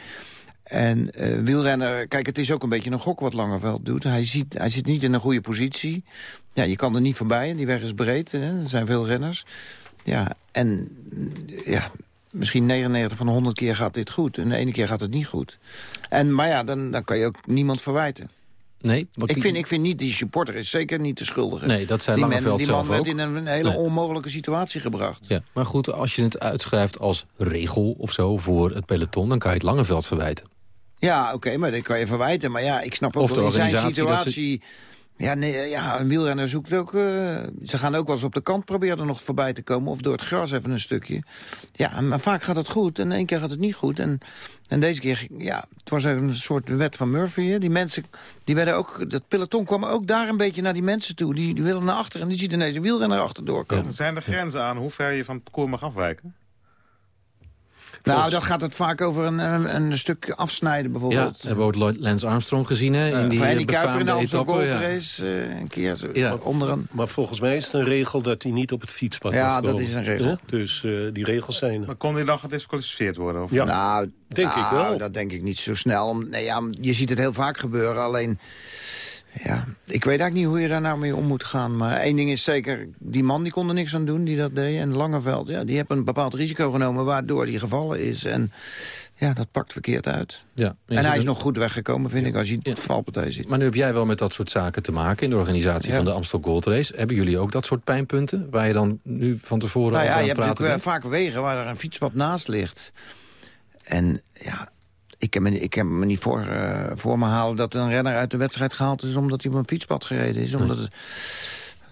En uh, wielrenner, kijk, het is ook een beetje een gok wat Langeveld doet. Hij, ziet, hij zit niet in een goede positie. Ja, je kan er niet voorbij, die weg is breed, hè. er zijn veel renners. Ja, en ja, misschien 99 van de 100 keer gaat dit goed. En de ene keer gaat het niet goed. En, maar ja, dan, dan kan je ook niemand verwijten. Nee, ik, vind, ik vind niet, die supporter is zeker niet de schuldige. Nee, dat zei die Langeveld zelf Die man ook. werd in een, hele onmogelijke situatie gebracht. Ja, maar goed, als je het uitschrijft als regel of zo voor het peloton... dan kan je het Langeveld verwijten. Ja, oké, maar dat kan je verwijten. Maar ja, ik snap ook wel in zijn dat situatie... Ja, nee, ja, een wielrenner zoekt ook... eh, ze gaan ook wel eens op de kant proberen er nog voorbij te komen. Of door het gras even een stukje. Ja, maar vaak gaat het goed en één keer gaat het niet goed. En, en deze keer, ja, het was een soort wet van Murphy. Hè. Die mensen, die werden ook... Dat peloton kwam ook daar een beetje naar die mensen toe. Die, die wilden naar achter en die ziet ineens een wielrenner achterdoor komen. Zijn er grenzen aan hoe ver je van het parcours mag afwijken? Nou, dan gaat het vaak over een, een, een stuk afsnijden Ja, bijvoorbeeld. hebben we ook Lance Armstrong gezien hè, in die Van eh, Kuiper in de Amsterdam etappe. Gold ja. Race eh, een keer zo, Ja. onder een... Maar volgens mij is het een regel dat hij niet op het fietspad Ja, dat is een regel. Dus eh, die regels zijn er. Maar kon hij dan gedisqualificeerd worden? Of? Ja, Nou, denk ik nou, wel. dat denk ik niet zo snel. Nee, ja, je ziet het heel vaak gebeuren, alleen... Ja, ik weet eigenlijk niet hoe je daar nou mee om moet gaan. Maar één ding is zeker, die man die kon er niks aan doen die dat deed. En Langeveld, ja, die heeft een bepaald risico genomen... waardoor die gevallen is. En ja, dat pakt verkeerd uit. Ja, En hij is nog goed weggekomen, vind ik, als je het valpartij ziet. Maar nu heb jij wel met dat soort zaken te maken in de organisatie Ja. van de Amstel Gold Race. Hebben jullie ook dat soort pijnpunten waar je dan nu van tevoren Nou over ja, aan je het hebt praten natuurlijk eh, vaak wegen waar er een fietspad naast ligt. En ja, ik heb me, ik heb me niet voor, eh, voor me halen dat een renner uit de wedstrijd gehaald is... omdat hij op een fietspad gereden is. Omdat het,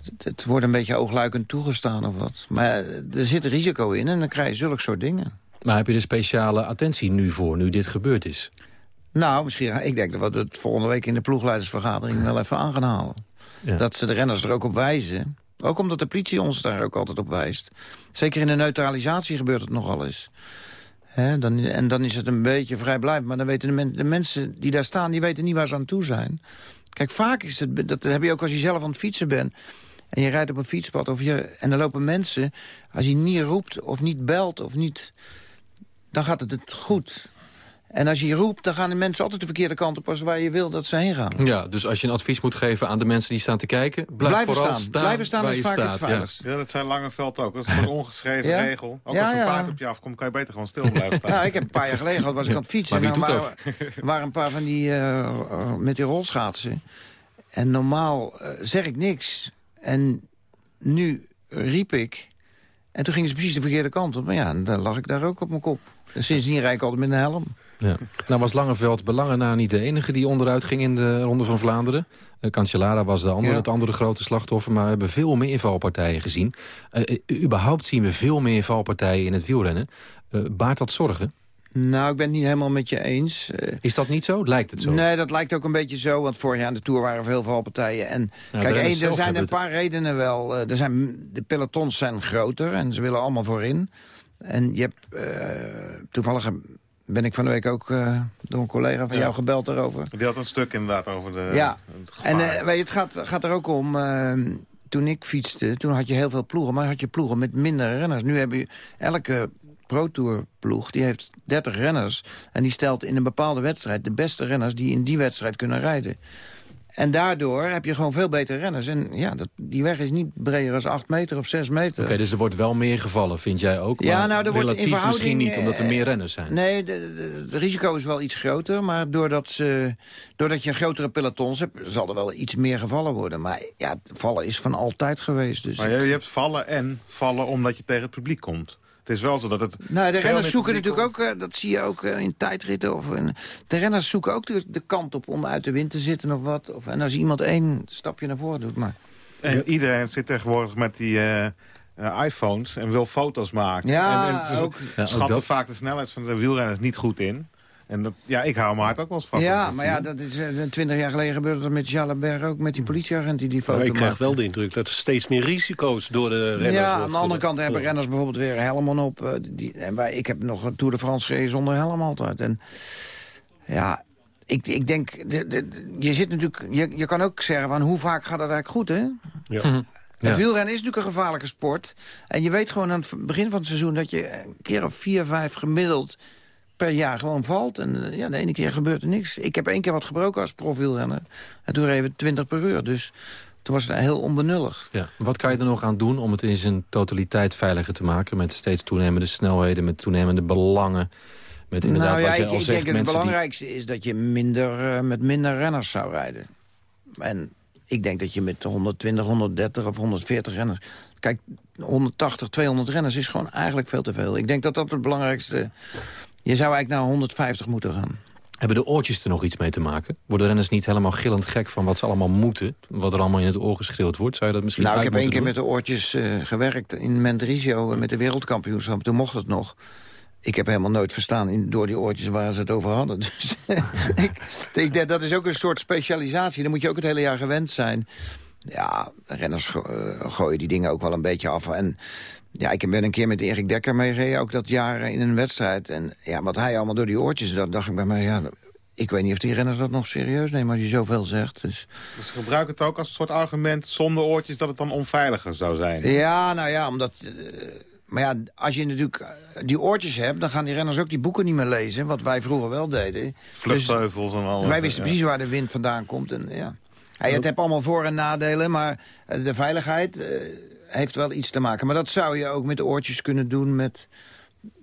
het, het wordt een beetje oogluikend toegestaan of wat. Maar er zit risico in en dan krijg je zulke soort dingen. Maar heb je er speciale attentie nu voor, nu dit gebeurd is? Nou, misschien, ik denk dat we het volgende week in de ploegleidersvergadering wel even aan gaan halen. Ja. Dat ze de renners er ook op wijzen. Ook omdat de politie ons daar ook altijd op wijst. Zeker in de neutralisatie gebeurt het nogal eens. Dan, en dan is het een beetje vrijblijvend. Maar dan weten de, men- de mensen die daar staan, die weten niet waar ze aan toe zijn. Kijk, vaak is het, dat heb je ook als je zelf aan het fietsen bent. En je rijdt op een fietspad of je, en dan lopen mensen... als je niet roept of niet belt of niet... dan gaat het goed. En als je roept, dan gaan de mensen altijd de verkeerde kant op... als waar je wil dat ze heen gaan. Ja, dus als je een advies moet geven aan de mensen die staan te kijken... blijf Blijven vooral staan. staan. Blijven staan waar is je vaak het staat, ja. veiligst. Ja, dat zijn Langeveld ook. Dat is een ongeschreven Ja? regel. Ook Ja, als een ja. paard op je afkomt, kan je beter gewoon stil blijven staan. Ja, ik heb een paar jaar geleden gehad, was ik aan het fietsen. Maar wie en dan waren een paar van die eh, eh, met die rolschaatsen. En normaal eh, zeg ik niks. En nu riep ik. En toen gingen ze precies de verkeerde kant op. Maar ja, dan lag ik daar ook op mijn kop. En sindsdien rijd ik altijd met een helm. Ja. Nou was Langeveld belangen na niet de enige die onderuit ging in de Ronde van Vlaanderen. Uh, Cancellara was de andere, Ja. het andere grote slachtoffer, maar we hebben veel meer valpartijen gezien. Uh, uh, überhaupt zien we veel meer valpartijen in het wielrennen. Uh, baart dat zorgen? Nou, ik ben het niet helemaal met je eens. Eh, Is dat niet zo? Lijkt het zo? Nee, dat lijkt ook een beetje zo. Want vorig jaar in de Tour waren er veel valpartijen. En Ja, kijk, één, er zijn een paar redenen wel. Eh, Er zijn, de pelotons zijn groter en ze willen allemaal voorin. En je hebt... eh, toevallig ben ik van de week ook eh, door een collega van Ja. jou gebeld daarover. Die had een stuk inderdaad over de, ja, het gevaar. en eh, weet je, het gaat, gaat er ook om... eh, toen ik fietste, toen had je heel veel ploegen. Maar had je ploegen met minder renners. Nu heb je elke Pro Tour ploeg, die heeft 30 renners. En die stelt in een bepaalde wedstrijd de beste renners... die in die wedstrijd kunnen rijden. En daardoor heb je gewoon veel betere renners. En ja, dat, die weg is niet breder dan 8 meter of 6 meter. Oké, dus er wordt wel meer gevallen, vind jij ook? Ja, maar nou, er wordt in relatief verhouding, misschien niet, omdat er eh, meer renners zijn. Nee, het risico is wel iets groter. Maar doordat, ze, doordat je grotere pelotons hebt... zal er wel iets meer gevallen worden. Maar ja, vallen is van altijd geweest. Dus. Maar je, je hebt vallen en vallen omdat je tegen het publiek komt. Het is wel zo dat het... Nou, de renners zoeken natuurlijk ook, eh, dat zie je ook eh, in tijdritten. Of in, de renners zoeken ook de, de kant op om uit de wind te zitten of wat. Of, en als iemand één stapje naar voren doet. Maar, En iedereen zit tegenwoordig met die eh, iPhones en wil foto's maken. Ja, en, en ze ook. Ja, ook schatten dat. vaak de snelheid van de wielrenners niet goed in. En dat, ja, ik hou mijn hart ook wel eens vast. ja, maar ja, dat is eh, twintig jaar geleden gebeurde dat met Jalabert ook. Met die politieagent die die foto Maar ik krijg maakte. wel de indruk dat er steeds meer risico's door de renners Ja, aan de andere kant hebben renners bijvoorbeeld weer helmen op. eh, die, en wij, ik heb nog een Tour de France gereden zonder helm altijd. En ja, ik, ik denk, de, je zit natuurlijk, je, je kan ook zeggen van hoe vaak gaat dat eigenlijk goed, hè? Ja. Mhm. Het Ja. wielrennen is natuurlijk een gevaarlijke sport. En je weet gewoon aan het begin van het seizoen... dat je een keer of vier, vijf gemiddeld per jaar gewoon valt. En eh, ja, de ene keer gebeurt er niks. Ik heb één keer wat gebroken als profielrenner. En toen reden we 20 per uur. Dus toen was het heel onbenullig. Ja. Wat kan je er nog aan doen om het in zijn totaliteit veiliger te maken... met steeds toenemende snelheden, met toenemende belangen... met inderdaad nou ja, wat ik, al ik zegt, denk dat het die... belangrijkste is dat je minder, eh, met minder renners zou rijden. En ik denk dat je met 120, 130 of 140 renners... Kijk, 180, 200 renners is gewoon eigenlijk veel te veel. Ik denk dat dat het belangrijkste... Je zou eigenlijk naar 150 moeten gaan. Hebben de oortjes er nog iets mee te maken? Worden renners niet helemaal gillend gek van wat ze allemaal moeten? Wat er allemaal in het oor geschreeuwd wordt? Zou je dat misschien Nou, ik heb één keer met de oortjes uh, gewerkt in Mendrisio... met de wereldkampioenschap. Toen mocht het nog. Ik heb helemaal nooit verstaan in, door die oortjes waar ze het over hadden. Dus ik, ik denk, dat is ook een soort specialisatie. Dan moet je ook het hele jaar gewend zijn. Ja, renners go uh, gooien die dingen ook wel een beetje af. En ja, ik ben een keer met Erik Dekker meegereden, ook dat jaar in een wedstrijd. En ja, wat hij allemaal door die oortjes, dat dacht ik bij mij, ja, ik weet niet of die renners dat nog serieus nemen als je zoveel zegt. Dus... dus gebruik het ook als een soort argument zonder oortjes dat het dan onveiliger zou zijn. Ja, nou ja, omdat... Uh, maar ja, als je natuurlijk die oortjes hebt... dan gaan die renners ook die boeken niet meer lezen. Wat wij vroeger wel deden. Vluchtheuvels dus en al. Wij wisten precies waar de wind vandaan komt. En, ja. Hey, het heeft allemaal voor- en nadelen, maar de veiligheid... Uh, heeft wel iets te maken. Maar dat zou je ook met oortjes kunnen doen met,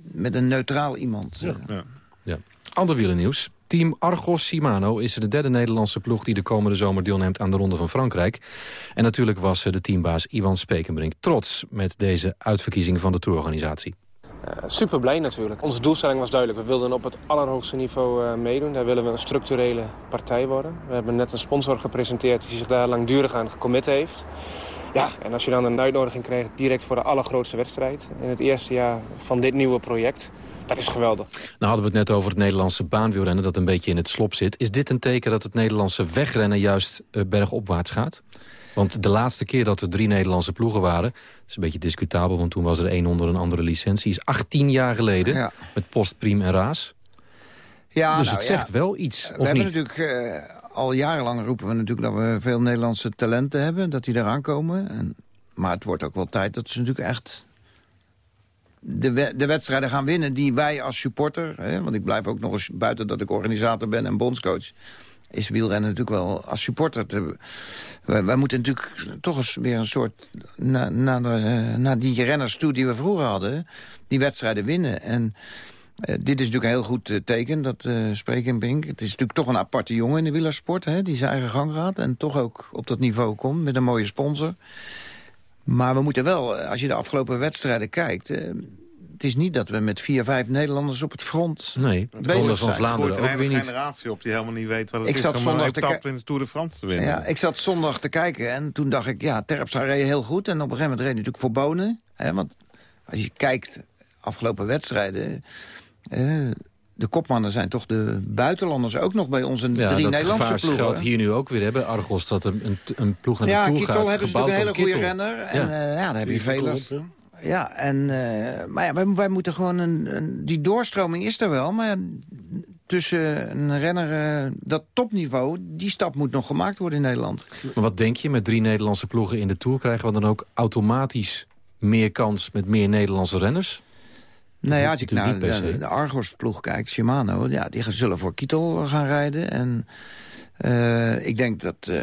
met een neutraal iemand. Ja. ja. ja. Ander wielernieuws. Team Argos Shimano is de derde Nederlandse ploeg... die de komende zomer deelneemt aan de Ronde van Frankrijk. En natuurlijk was de teambaas Iwan Spekenbrink trots... met deze uitverkiezing van de tourorganisatie. Uh, super blij natuurlijk. Onze doelstelling was duidelijk. We wilden op het allerhoogste niveau uh, meedoen. Daar willen we een structurele partij worden. We hebben net een sponsor gepresenteerd die zich daar langdurig aan gecommit heeft. Ja, en als je dan een uitnodiging krijgt direct voor de allergrootste wedstrijd... in het eerste jaar van dit nieuwe project, dat is geweldig. Nou hadden we het net over het Nederlandse baanwielrennen dat een beetje in het slop zit. Is dit een teken dat het Nederlandse wegrennen juist uh, bergopwaarts gaat? Want de laatste keer dat er drie Nederlandse ploegen waren... dat is een beetje discutabel, want toen was er één onder een andere licentie... is 18 jaar geleden, ja. met Post, Priem en Raas. Ja, dus nou, het zegt ja. wel iets, we of hebben niet? natuurlijk uh, al jarenlang roepen we natuurlijk dat we veel Nederlandse talenten hebben, dat die eraan komen. En, maar het wordt ook wel tijd dat ze natuurlijk echt de, de wedstrijden gaan winnen die wij als supporter, hè, want ik blijf ook nog eens buiten dat ik organisator ben en bondscoach, is wielrennen natuurlijk wel als supporter. Te, wij, wij, moeten natuurlijk toch eens weer een soort, na, na, de, na die renners toe die we vroeger hadden, die wedstrijden winnen. En uh, dit is natuurlijk een heel goed uh, teken, dat uh, Sprekenbrink. Het is natuurlijk toch een aparte jongen in de wielersport, hè, die zijn eigen gang gaat. En toch ook op dat niveau komt met een mooie sponsor. Maar we moeten wel, als je de afgelopen wedstrijden kijkt... het is niet dat we met vier, vijf Nederlanders op het front nee, bezig van Vlaanderen ook weer niet. generatie op die helemaal niet weet wat het ik is zat om zondag een te etappe in de Tour de France te winnen. Ja, ik zat zondag te kijken en toen dacht ik, ja, Terpstra reed heel goed. En op een gegeven moment reed hij natuurlijk voor Bonen. Hè, want als je kijkt, afgelopen wedstrijden... Uh, de kopmannen zijn toch de buitenlanders ook nog bij onze ja, drie dat Nederlandse ploegen. geldt hier nu ook weer hebben. Argos dat een, een, een ploeg naar de ja, Tour Kittel gaat. hebben ze natuurlijk een hele goede renner. En ja, uh, ja daar heb je velers. Ja, en, uh, maar ja, wij, wij moeten gewoon een, een, Die doorstroming is er wel, maar ja, tussen een renner, uh, dat topniveau... die stap moet nog gemaakt worden in Nederland. Maar wat denk je, met drie Nederlandse ploegen in de Tour... krijgen we dan ook automatisch meer kans met meer Nederlandse renners? Nou ja, als ik naar de, de Argos-ploeg kijk, Shimano... Ja, die zullen voor Kittel gaan rijden. En uh, ik denk dat uh,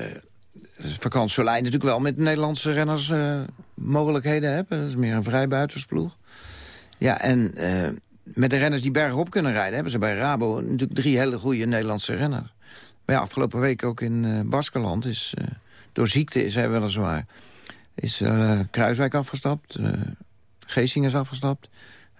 Vakant Soleil natuurlijk wel met Nederlandse renners uh, mogelijkheden hebben. Dat is meer een vrijbuitersploeg. Ja, en met de renners die bergop kunnen rijden... hebben ze bij Rabo natuurlijk drie hele goede Nederlandse renners. Maar ja, afgelopen week ook in Baskeland is... door ziekte is hij weliswaar... is Kruiswijk afgestapt, Geesing is afgestapt...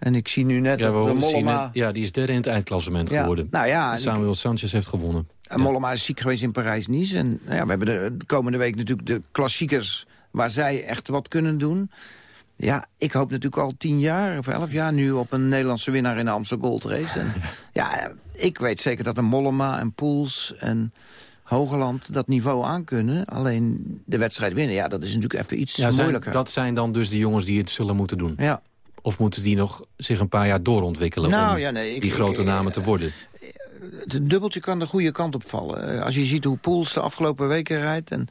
En ik zie nu net ja, dat Mollema... Net, ja, die is derde in het eindklassement ja, geworden. Nou ja, Samuel ik... Sanchez heeft gewonnen. En ja. Mollema is ziek geweest in Parijs-Nice. En nou ja, we hebben de, de, komende week natuurlijk de klassiekers... waar zij echt wat kunnen doen. Ja, ik hoop natuurlijk al tien jaar of elf jaar nu... op een Nederlandse winnaar in de Amsterdam Gold Race. En, ja, ik weet zeker dat een Mollema en Poels en... Hogeland dat niveau aankunnen. Alleen de wedstrijd winnen, ja, dat is natuurlijk even iets ja, zijn, moeilijker. Dat zijn dan dus de jongens die het zullen moeten doen. Ja, of moeten die nog zich een paar jaar doorontwikkelen nou, om ja, nee, ik, die grote ik, namen te worden? Het dubbeltje kan de goede kant op vallen. Als je ziet hoe Poels de afgelopen weken rijdt... En,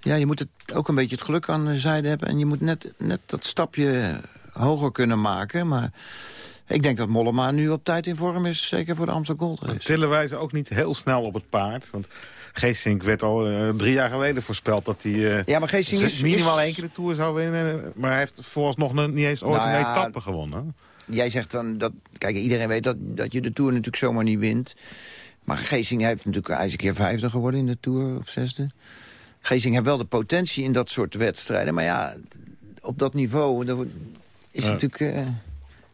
ja, je moet het ook een beetje het geluk aan de zijde hebben... en je moet net, net dat stapje hoger kunnen maken. Maar ik denk dat Mollema nu op tijd in vorm is, zeker voor de Amsterdam Gold Race. Tillen wij ze ook niet heel snel op het paard? Want Geesink werd al uh, drie jaar geleden voorspeld dat hij uh, ja, maar Geesink is, minimaal één keer de Tour zou winnen. Maar hij heeft vooralsnog niet eens ooit nou een ja, etappe gewonnen. Jij zegt dan, dat, kijk iedereen weet dat, dat je de Tour natuurlijk zomaar niet wint. Maar Geesink heeft natuurlijk, hij is een keer vijfde geworden in de Tour, of zesde. Geesing heeft wel de potentie in dat soort wedstrijden. Maar ja, op dat niveau dat is Ja. natuurlijk...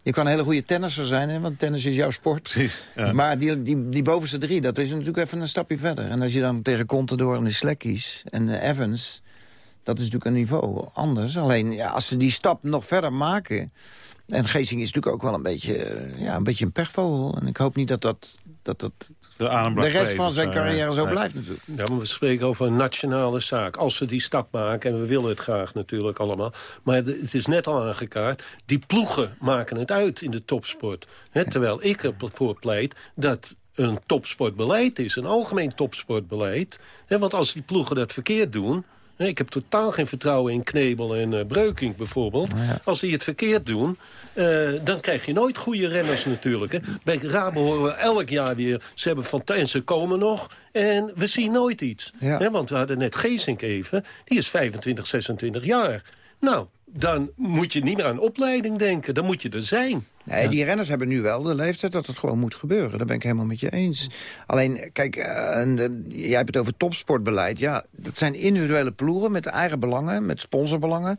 je kan een hele goede tennisser zijn, hè, want tennis is jouw sport. Precies, ja. Maar die, die, die bovenste drie, dat is natuurlijk even een stapje verder. En als je dan tegen Contador en de Slekkies en eh, Evans... dat is natuurlijk een niveau anders. Alleen ja, als ze die stap nog verder maken... en Geesing is natuurlijk ook wel een beetje, eh, ja, een, beetje een pechvogel. En ik hoop niet dat dat, dat, dat De, de rest leven. van zijn Eh, carrière zo blijft natuurlijk. Ja, maar we spreken over een nationale zaak. Als ze die stap maken, en we willen het graag natuurlijk allemaal... maar het is net al aangekaart, die ploegen maken het uit in de topsport. Hè, terwijl ik ervoor pleit dat een topsportbeleid is, een algemeen topsportbeleid. Hè, want als die ploegen dat verkeerd doen... hè, ik heb totaal geen vertrouwen in Knebel en eh, Breukink bijvoorbeeld. Als die het verkeerd doen, eh, dan krijg je nooit goede renners natuurlijk. Hè. Bij Rabo horen we elk jaar weer, ze hebben van en ze komen nog. En we zien nooit iets. Ja. Hè, want we hadden net Geesink even, die is 25, 26 jaar. Nou, dan moet je niet meer aan opleiding denken. Dan moet je er zijn. Nee, die renners hebben nu wel de leeftijd dat het gewoon moet gebeuren. Daar ben ik helemaal met je eens. Alleen, kijk, eh, jij hebt het over topsportbeleid. Ja, dat zijn individuele ploegen met eigen belangen, met sponsorbelangen.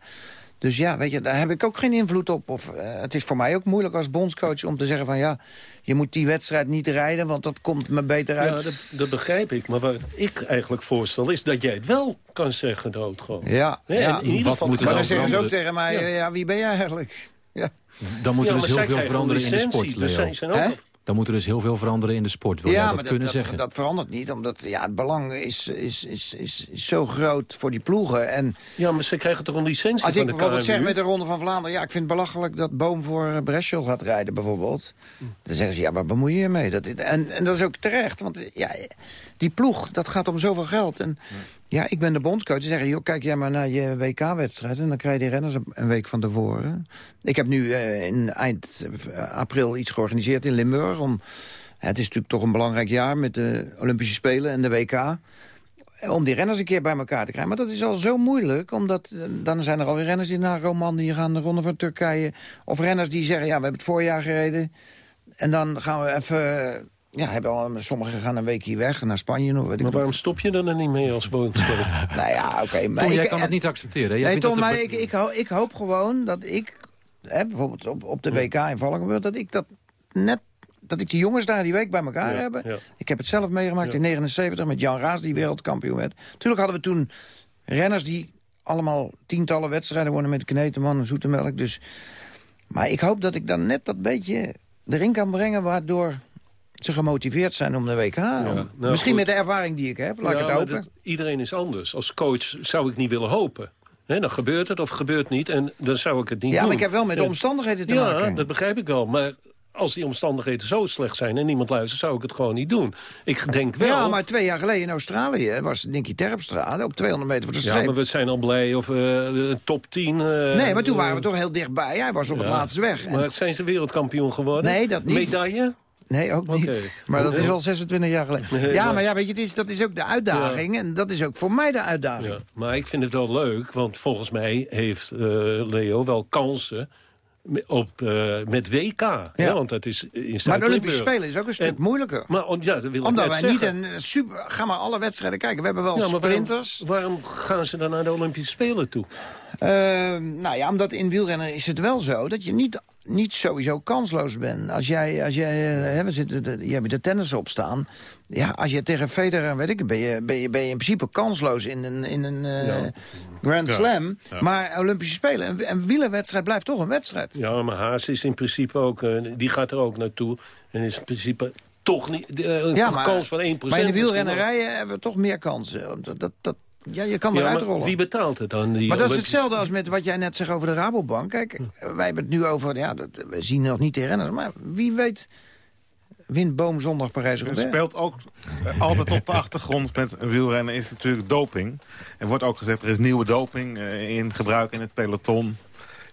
Dus ja, weet je, daar heb ik ook geen invloed op. Of, eh, het is voor mij ook moeilijk als bondscoach om te zeggen van... ja, je moet die wedstrijd niet rijden, want dat komt me beter uit. Ja, dat, dat begrijp ik. Maar wat ik eigenlijk voorstel is dat jij het wel kan zeggen, doodgoon. Ja, ja. in ieder geval- maar dan zeggen ze ook tegen mij, Ja. wie ben jij eigenlijk? Ja. Dan moet er Ja, dus heel veel veranderen in de sport, dus Leo. zij zijn ook Hè? al- Dan moet er dus heel veel veranderen in de sport. Wil jij dat maar kunnen dat, zeggen? dat verandert niet, omdat ja, het belang is, is, is, is, is zo groot voor die ploegen. En Ja, maar ze krijgen toch een licentie als van ik de bijvoorbeeld zeg met de Ronde van Vlaanderen... ja, ik vind het belachelijk dat Boom voor eh, Breschel gaat rijden, bijvoorbeeld. Dan zeggen ze, ja, waar bemoei je je mee? Dat, en, en dat is ook terecht, want ja, die ploeg, dat gaat om zoveel geld. En ja, ik ben de bondscoach. Ze zeggen, joh, kijk jij maar naar je WK-wedstrijd... en dan krijg je die renners een- week van tevoren. Ik heb nu eh, in eind eh, april iets georganiseerd in Limburg... om het is natuurlijk toch een belangrijk jaar met de Olympische Spelen en de WK. Om die renners een keer bij elkaar te krijgen. Maar dat is al zo moeilijk, omdat eh, dan zijn er alweer renners die naar Romandie gaan, de Ronde van Turkije. Of renners die zeggen, ja, we hebben het voorjaar gereden. En dan gaan we even, eh, ja, hebben al, sommigen gaan een week hier weg, naar Spanje nog. Weet ik Maar wat. waarom stop je er dan niet mee als bondscoach? Nou ja, oké. maar Tom, jij ik- kan het niet accepteren. Jij Nee, vindt Tom, dat maar er- ik, ik, ho- ik hoop gewoon dat ik, hè, bijvoorbeeld op, op de WK in Valkenburg... dat ik dat net, dat ik die jongens daar die week bij elkaar Ja, hebben. ja. Ik heb het zelf meegemaakt in 79 met Jan Raas, die wereldkampioen werd. Tuurlijk hadden we toen renners die allemaal tientallen wedstrijden wonnen... met Kneteman en Zoetemelk. Dus, maar ik hoop dat ik dan net dat beetje erin kan brengen... waardoor ze gemotiveerd zijn om de WK. Om- nou Misschien goed. met de ervaring die ik heb, laat ik Ja, het dat- iedereen is anders. Als coach zou ik niet willen hopen. Dan gebeurt het of gebeurt niet en dan zou ik het niet Ja, doen. maar ik heb wel met de En- omstandigheden te ja, maken. dat begrijp ik wel. Maar als die omstandigheden zo slecht zijn en niemand luistert... zou ik het gewoon niet doen. Ik denk wel... Ja, maar twee jaar geleden in Australië was Nicky Terpstra op 200 meter voor de Ja, streep. maar we zijn al blij of eh top 10... eh, nee, maar toen waren we eh, toch heel dichtbij. Hij was op het ja. laatste weg. En- Maar zijn ze wereldkampioen geworden? Nee, dat niet. Medaille? Nee, ook niet. Maar dat is al 26 jaar geleden. Ja, maar- ja, weet je, het is, dat is ook de uitdaging. En dat is ook voor mij de uitdaging. Ja, maar ik vind het wel leuk, want volgens mij heeft eh, Leo wel kansen op, eh, met WK. Ja. want dat is in Maar de. Olympische Spelen is ook een stuk En- moeilijker. Maar om- ja, dat wil ik Omdat wij niet een super... Ga maar alle wedstrijden kijken. We hebben wel Ja, waarom- sprinters. Waarom, gaan ze dan naar de Olympische Spelen toe? Ehm, nou ja, omdat in wielrennen is het wel zo dat je niet, niet sowieso kansloos bent. Als jij, als jij eh, hè, we zitten de, je hebt de tennis op staan. Ja, als je tegen Federer, weet ik, ben je, ben je, ben je in principe kansloos in een, in een eh, Ja. Grand Ja. Slam. Ja. Maar Olympische Spelen, een, een wielerwedstrijd blijft toch een wedstrijd. Ja, maar Haas is in principe ook, eh, die gaat er ook naartoe. En is in principe toch niet, een Ja, maar, kans van 1%. maar in de wielrennerijen hebben we toch meer kansen. Dat, dat, ja, je kan Ja, eruit maar rollen. wie betaalt het dan? Die Maar dat is hetzelfde als met wat jij net zegt over de Rabobank. Kijk, wij hebben het nu over, ja, dat, we zien nog niet de renners. Maar wie weet wint Boom zondag Er Parijs-Roubaix. speelt ook eh, altijd op de achtergrond met wielrennen is natuurlijk doping. Er wordt ook gezegd, er is nieuwe doping eh, in gebruik in het peloton.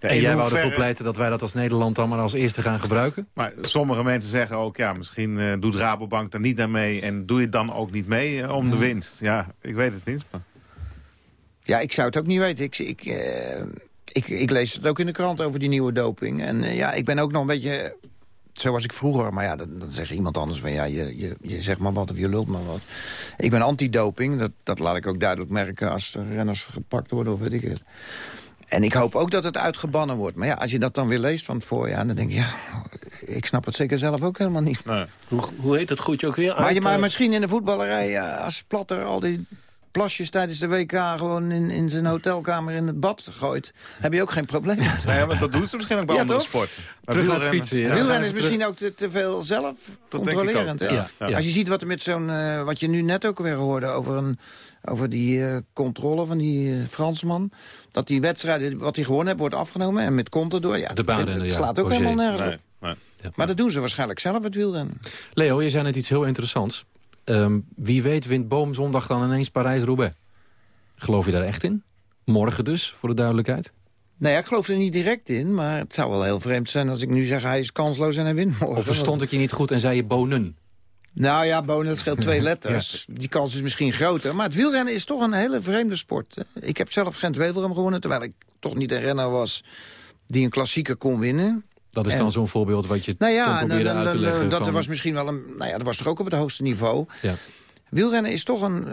Ja, en jij wou ervoor pleiten dat wij dat als Nederland dan maar als eerste gaan gebruiken? Maar sommige mensen zeggen ook, ja, misschien eh, doet Rabobank daar niet aan mee... en doe je dan ook niet mee om de winst. Ja, ik weet het niet. maar- Ja, ik zou het ook niet weten. Ik, ik, eh, ik, ik lees het ook in de krant over die nieuwe doping. En eh, ja, ik ben ook nog een beetje zo was ik vroeger. Maar ja, dan, dan zegt iemand anders van ja, je, je, je zegt maar wat of je lult maar wat. Ik ben antidoping, dat, dat laat ik ook duidelijk merken als er renners gepakt worden of weet ik het. En ik hoop ook dat het uitgebannen wordt. Maar ja, als je dat dan weer leest van het voorjaar... dan denk je, ja, ik snap het zeker zelf ook helemaal niet. Nee. Hoe, hoe heet het goedje ook weer? Maar, je, maar Uit, misschien in de voetballerij, als Platter al die plasjes tijdens de WK... gewoon in, in zijn hotelkamer in het bad gooit... heb je ook geen probleem. Nee, ja, maar dat doen ze misschien ook bij Ja, andere toch? sporten. Terug naar het fietsen, ja. Wielrennen is misschien ook te, te veel zelf Dat denk ik controlerend. ook, ja. Ja. Als je ziet wat er met zo'n... eh, wat je nu net ook weer hoorde over, een, over die eh, controle van die eh, Fransman. Dat die wedstrijden, wat hij gewonnen heeft, wordt afgenomen. En met Contador, ja, De ja. slaat ook helemaal nergens Nee, op. nee. Maar dat doen ze waarschijnlijk zelf, het wielrennen. Leo, je zei net iets heel interessants. Ehm, wie weet wint Boom zondag dan ineens Parijs-Roubaix. Geloof je daar echt in? Morgen dus, voor de duidelijkheid. Nou ja, ik geloof er niet direct in, maar het zou wel heel vreemd zijn als ik nu zeg hij is kansloos en hij wint morgen. Of verstond ik je niet goed en zei je Bonen? Nou ja, Bonen, dat scheelt twee letters. Die kans is misschien groter. Maar het wielrennen is toch een hele vreemde sport. Ik heb zelf Gent-Wevelgem gewonnen, terwijl ik toch niet een renner was die een klassieker kon winnen. Dat is En- dan zo'n voorbeeld wat je Nou toen ja, en, probeerde en- uit te en- leggen. dat van- was misschien wel een... Nou ja, dat was toch ook op het hoogste niveau. Ja. Wielrennen is toch een...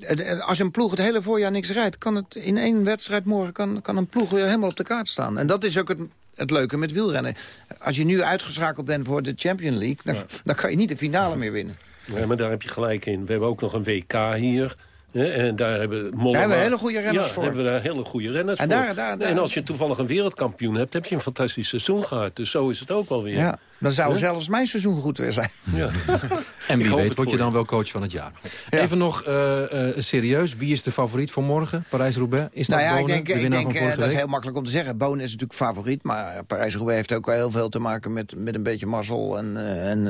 eh, als een ploeg het hele voorjaar niks rijdt... kan het in één wedstrijd morgen kan, kan een ploeg weer helemaal op de kaart staan. En dat is ook het, het leuke met wielrennen. Als je nu uitgeschakeld bent voor de Champions League... dan, dan kan je niet de finale meer winnen. Ja, maar daar heb je gelijk in. We hebben ook nog een WK hier. En daar hebben Mollema... Daar hebben we hele goede renners ja, voor. hebben we daar hele goede renners En voor. daar- daar- daar- En als je toevallig een wereldkampioen hebt... heb je een fantastisch seizoen gehad. Dus zo is het ook wel weer. Ja, dan zou zelfs mijn seizoen goed weer zijn. Ja. En wie weet word je dan wel coach van het jaar. Even nog eh, eh, serieus, wie is de favoriet voor morgen? Parijs-Roubaix? Is dat nou ja, ik denk, de ik denk van eh, dat is heel makkelijk om te zeggen. Bonen is natuurlijk favoriet, maar Parijs-Roubaix heeft ook wel heel veel te maken met, met een beetje mazzel en, en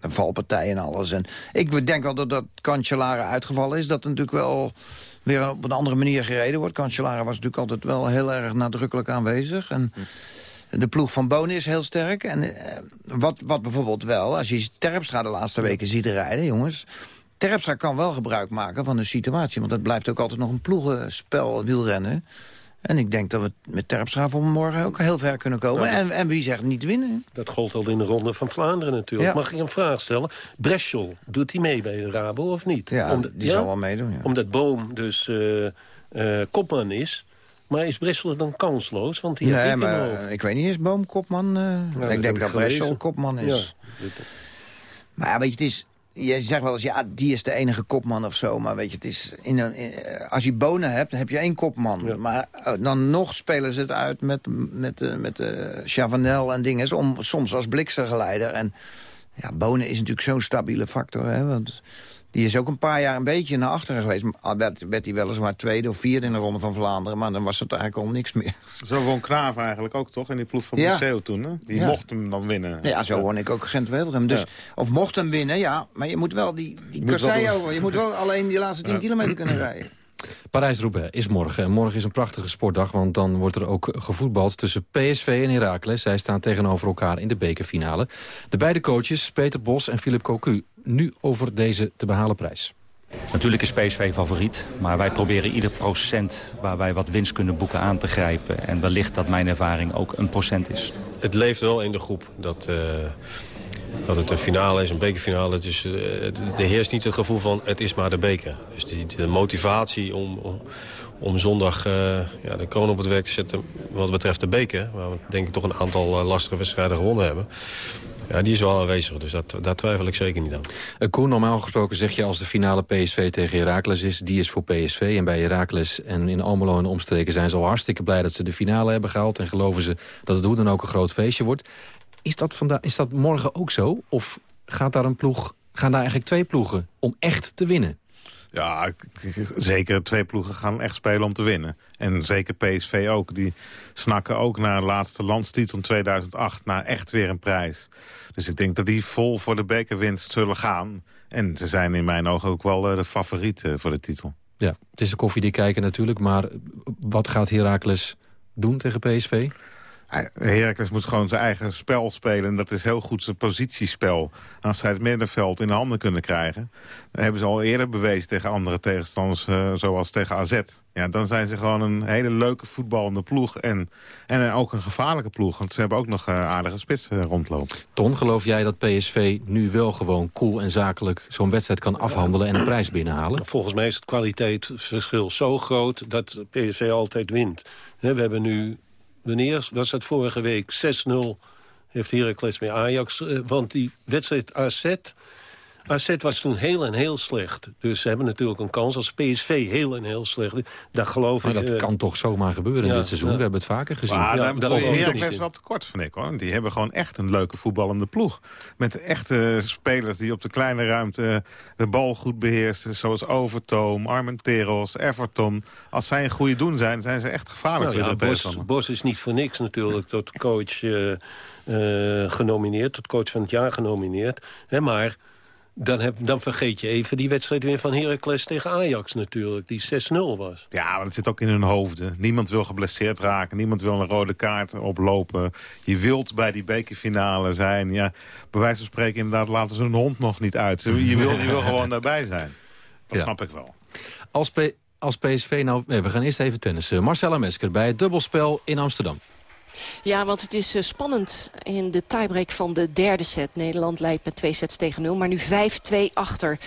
een, valpartij en alles. En ik denk wel dat dat Cancellara uitgevallen is. Dat er natuurlijk wel weer op een andere manier gereden wordt. Cancellara was natuurlijk altijd wel heel erg nadrukkelijk aanwezig. En de ploeg van Bonen is heel sterk. En eh, wat, wat bijvoorbeeld wel, als je Terpstra de laatste weken ziet rijden, jongens... Terpstra kan wel gebruik maken van de situatie. Want het blijft ook altijd nog een ploegenspel wielrennen. En ik denk dat we met Terpstra morgen ook heel ver kunnen komen. Ja, en, en wie zegt niet winnen? Dat gold al in de ronde van Vlaanderen natuurlijk. Ja. Mag ik een vraag stellen? Breschel, doet hij mee bij de Rabo of niet? Ja, Omdat- die zal wel meedoen, ja. Omdat Boom dus eh, eh, kopman is. Maar is Breschel dan kansloos? Want die Nee, maar ik weet niet, is Boom kopman? eh? ik denk dat. Bressel kopman is. Ja. Maar ja, weet je, het is... Je zegt wel eens, ja, die is de enige kopman of zo. Maar weet je, het is in een, in- als je bonen hebt, dan heb je één kopman. Maar eh, dan nog spelen ze het uit met, met, eh, met eh, Chavanel en dingen. Om, soms als bliksegeleider. En ja, bonen is natuurlijk zo'n stabiele factor. Hè, want die is ook een paar jaar een beetje naar achteren geweest. Al werd, werd hij weliswaar tweede of vierde in de Ronde van Vlaanderen. Maar dan was het eigenlijk al niks meer. Zo won Kraaf eigenlijk ook, toch? In die ploeg van Ja. Museo toen, hè? Die Ja. mocht hem dan winnen. Ja, zo won ik ook gent wevelgem Dus, Ja. Of mocht hem winnen, ja. Maar je moet wel die, die moet wel kassei door. over. Je moet wel alleen die laatste 10 Ja. kilometer kunnen rijden. Parijs-Roubaix is morgen. En morgen is een prachtige sportdag, want dan wordt er ook gevoetbald tussen PSV en Heracles. Zij staan tegenover elkaar in de bekerfinale. De beide coaches, Peter Bos en Philip Cocu, nu over deze te behalen prijs. Natuurlijk is PSV favoriet, maar wij proberen ieder procent waar wij wat winst kunnen boeken aan te grijpen. En wellicht dat mijn ervaring ook een procent is. Het leeft wel in de groep dat, eh, dat het een finale is, een bekerfinale. Dus eh, het- er heerst niet het gevoel van het is maar de beker. Dus die, de motivatie om, om, om zondag eh, ja, de kroon op het werk te zetten wat betreft de beker... waar we denk ik toch een aantal eh, lastige wedstrijden gewonnen hebben... Ja, die is wel aanwezig, dus dat, daar twijfel ik zeker niet aan. Uh, Koen, normaal gesproken zeg je als de finale PSV tegen Heracles is... die is voor PSV. En bij Heracles en in Almelo en omstreken zijn ze al hartstikke blij... dat ze de finale hebben gehaald. En geloven ze dat het hoe dan ook een groot feestje wordt. Is dat, vanda is dat morgen ook zo? Of gaat daar een ploeg, gaan daar eigenlijk twee ploegen om echt te winnen? Ja, zeker twee ploegen gaan echt spelen om te winnen. En zeker PSV ook. Die snakken ook naar de laatste landstitel in 2008... naar echt weer een prijs. Dus ik denk dat die vol voor de bekerwinst zullen gaan. En ze zijn in mijn ogen ook wel eh, de favorieten voor de titel. Ja, het is een koffiedik kijken natuurlijk. Maar wat gaat Heracles doen tegen PSV? Heracles moet gewoon zijn eigen spel spelen. En dat is heel goed zijn positiespel. Als zij het middenveld in de handen kunnen krijgen... dan hebben ze al eerder bewezen tegen andere tegenstanders... Uh, zoals tegen AZ. Ja, dan zijn ze gewoon een hele leuke voetballende ploeg. En, en ook een gevaarlijke ploeg. Want ze hebben ook nog uh, aardige spitsen rondlopen. Ton, geloof jij dat PSV nu wel gewoon cool en zakelijk... zo'n wedstrijd kan afhandelen en een prijs binnenhalen? Volgens mij is het kwaliteitsverschil zo groot... dat PSV altijd wint. We hebben nu wanneer was dat vorige week? 6-0 heeft Heracles met Ajax. Eh, want die wedstrijd AZ... AZ was toen heel en heel slecht. Dus ze hebben natuurlijk een kans als PSV heel en heel slecht. Dat geloof maar ik... dat uh, kan toch zomaar gebeuren in dit seizoen? We hebben het vaker gezien. Maar ja, daar is Heracles wel tekort, vind ik. hoor. Die hebben gewoon echt een leuke voetballende ploeg. Met echte spelers die op de kleine ruimte de bal goed beheersen. Zoals Overtoom, Armenteros, Everton. Als zij een goede doen zijn, zijn ze echt gevaarlijk. Nou, ja, Bos, Bos is niet voor niks natuurlijk tot coach uh, uh, genomineerd. Tot coach van het jaar genomineerd. Hè, maar dan, heb, dan vergeet je even die wedstrijd weer van Heracles tegen Ajax natuurlijk. Die 6-0 was. Ja, maar dat zit ook in hun hoofden. Niemand wil geblesseerd raken. Niemand wil een rode kaart oplopen. Je wilt bij die bekerfinale zijn. Ja, bij wijze van spreken inderdaad laten ze hun hond nog niet uit. Je wil, je wil gewoon daarbij zijn. Dat ja. snap ik wel. Als, P als PSV nou... Nee, we gaan eerst even tennissen. Marcella Mesker bij het dubbelspel in Amsterdam. Ja, want het is uh, spannend in de tiebreak van de derde set. Nederland leidt met twee sets tegen nul, maar nu 5-2 achter.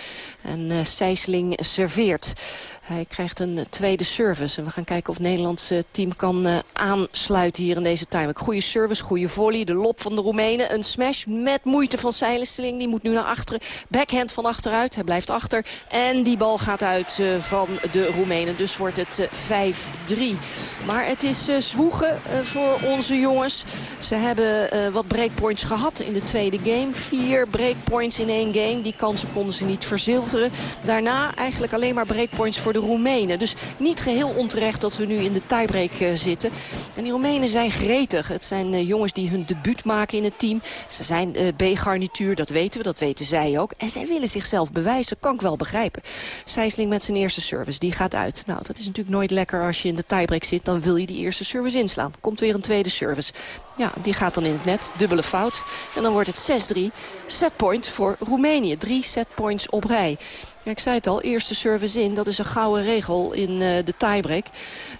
En uh, Sijsling serveert. Hij krijgt een tweede service. En we gaan kijken of het Nederlandse team kan aansluiten hier in deze time. Goede service, goede volley. De lop van de Roemenen. Een smash met moeite van Seilensteling. Die moet nu naar achteren. Backhand van achteruit. Hij blijft achter. En die bal gaat uit van de Roemenen. Dus wordt het uh, 5-3. Maar het is zwoegen voor onze jongens. Ze hebben wat breakpoints gehad in de tweede game. Vier breakpoints in één game. Die kansen konden ze niet verzilveren. Daarna eigenlijk alleen maar breakpoints voor de Roemenen. Dus niet geheel onterecht dat we nu in de tiebreak uh, zitten. En die Roemenen zijn gretig. Het zijn uh, jongens die hun debuut maken in het team. Ze zijn B-garnituur, dat weten we, dat weten zij ook. En zij willen zichzelf bewijzen, kan ik wel begrijpen. Sijsling met zijn eerste service, die gaat uit. Nou, dat is natuurlijk nooit lekker als je in de tiebreak zit. Dan wil je die eerste service inslaan. Komt weer een tweede service. Ja, die gaat dan in het net. Dubbele fout. En dan wordt het 6-3. Setpoint voor Roemenië. Drie setpoints op rij. Ik zei het al, eerste service in. Dat is een gouden regel in uh, de tiebreak.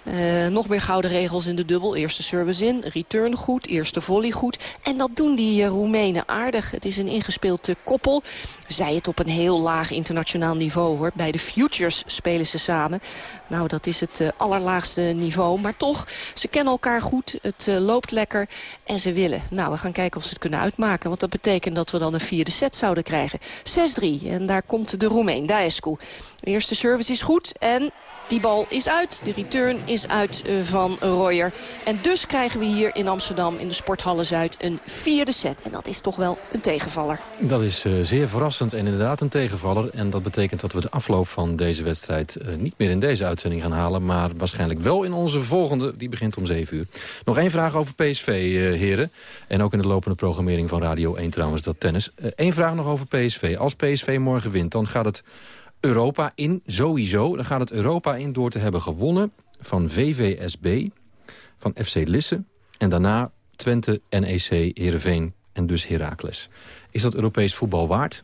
Uh, nog meer gouden regels in de dubbel. Eerste service in, return goed, eerste volley goed. En dat doen die uh, Roemenen aardig. Het is een ingespeeld koppel. Zij het op een heel laag internationaal niveau hoor. Bij de Futures spelen ze samen. Nou, dat is het allerlaagste niveau. Maar toch, ze kennen elkaar goed. Het loopt lekker. En ze willen. Nou, we gaan kijken of ze het kunnen uitmaken. Want dat betekent dat we dan een vierde set zouden krijgen. 6-3. En daar komt de Roemeen. De eerste service is goed en die bal is uit. De return is uit uh, van Royer. En dus krijgen we hier in Amsterdam in de Sporthalle Zuid een vierde set. En dat is toch wel een tegenvaller. Dat is uh, zeer verrassend en inderdaad een tegenvaller. En dat betekent dat we de afloop van deze wedstrijd uh, niet meer in deze uitzending gaan halen. Maar waarschijnlijk wel in onze volgende. Die begint om 7 uur. Nog één vraag over PSV, heren. En ook in de lopende programmering van Radio 1 trouwens, dat tennis. Eén vraag nog over PSV. Als PSV morgen wint, dan gaat het Europa in, sowieso. Dan gaat het Europa in door te hebben gewonnen van VVSB, van FC Lisse... en daarna Twente, NEC, Heerenveen en dus Heracles. Is dat Europees voetbal waard?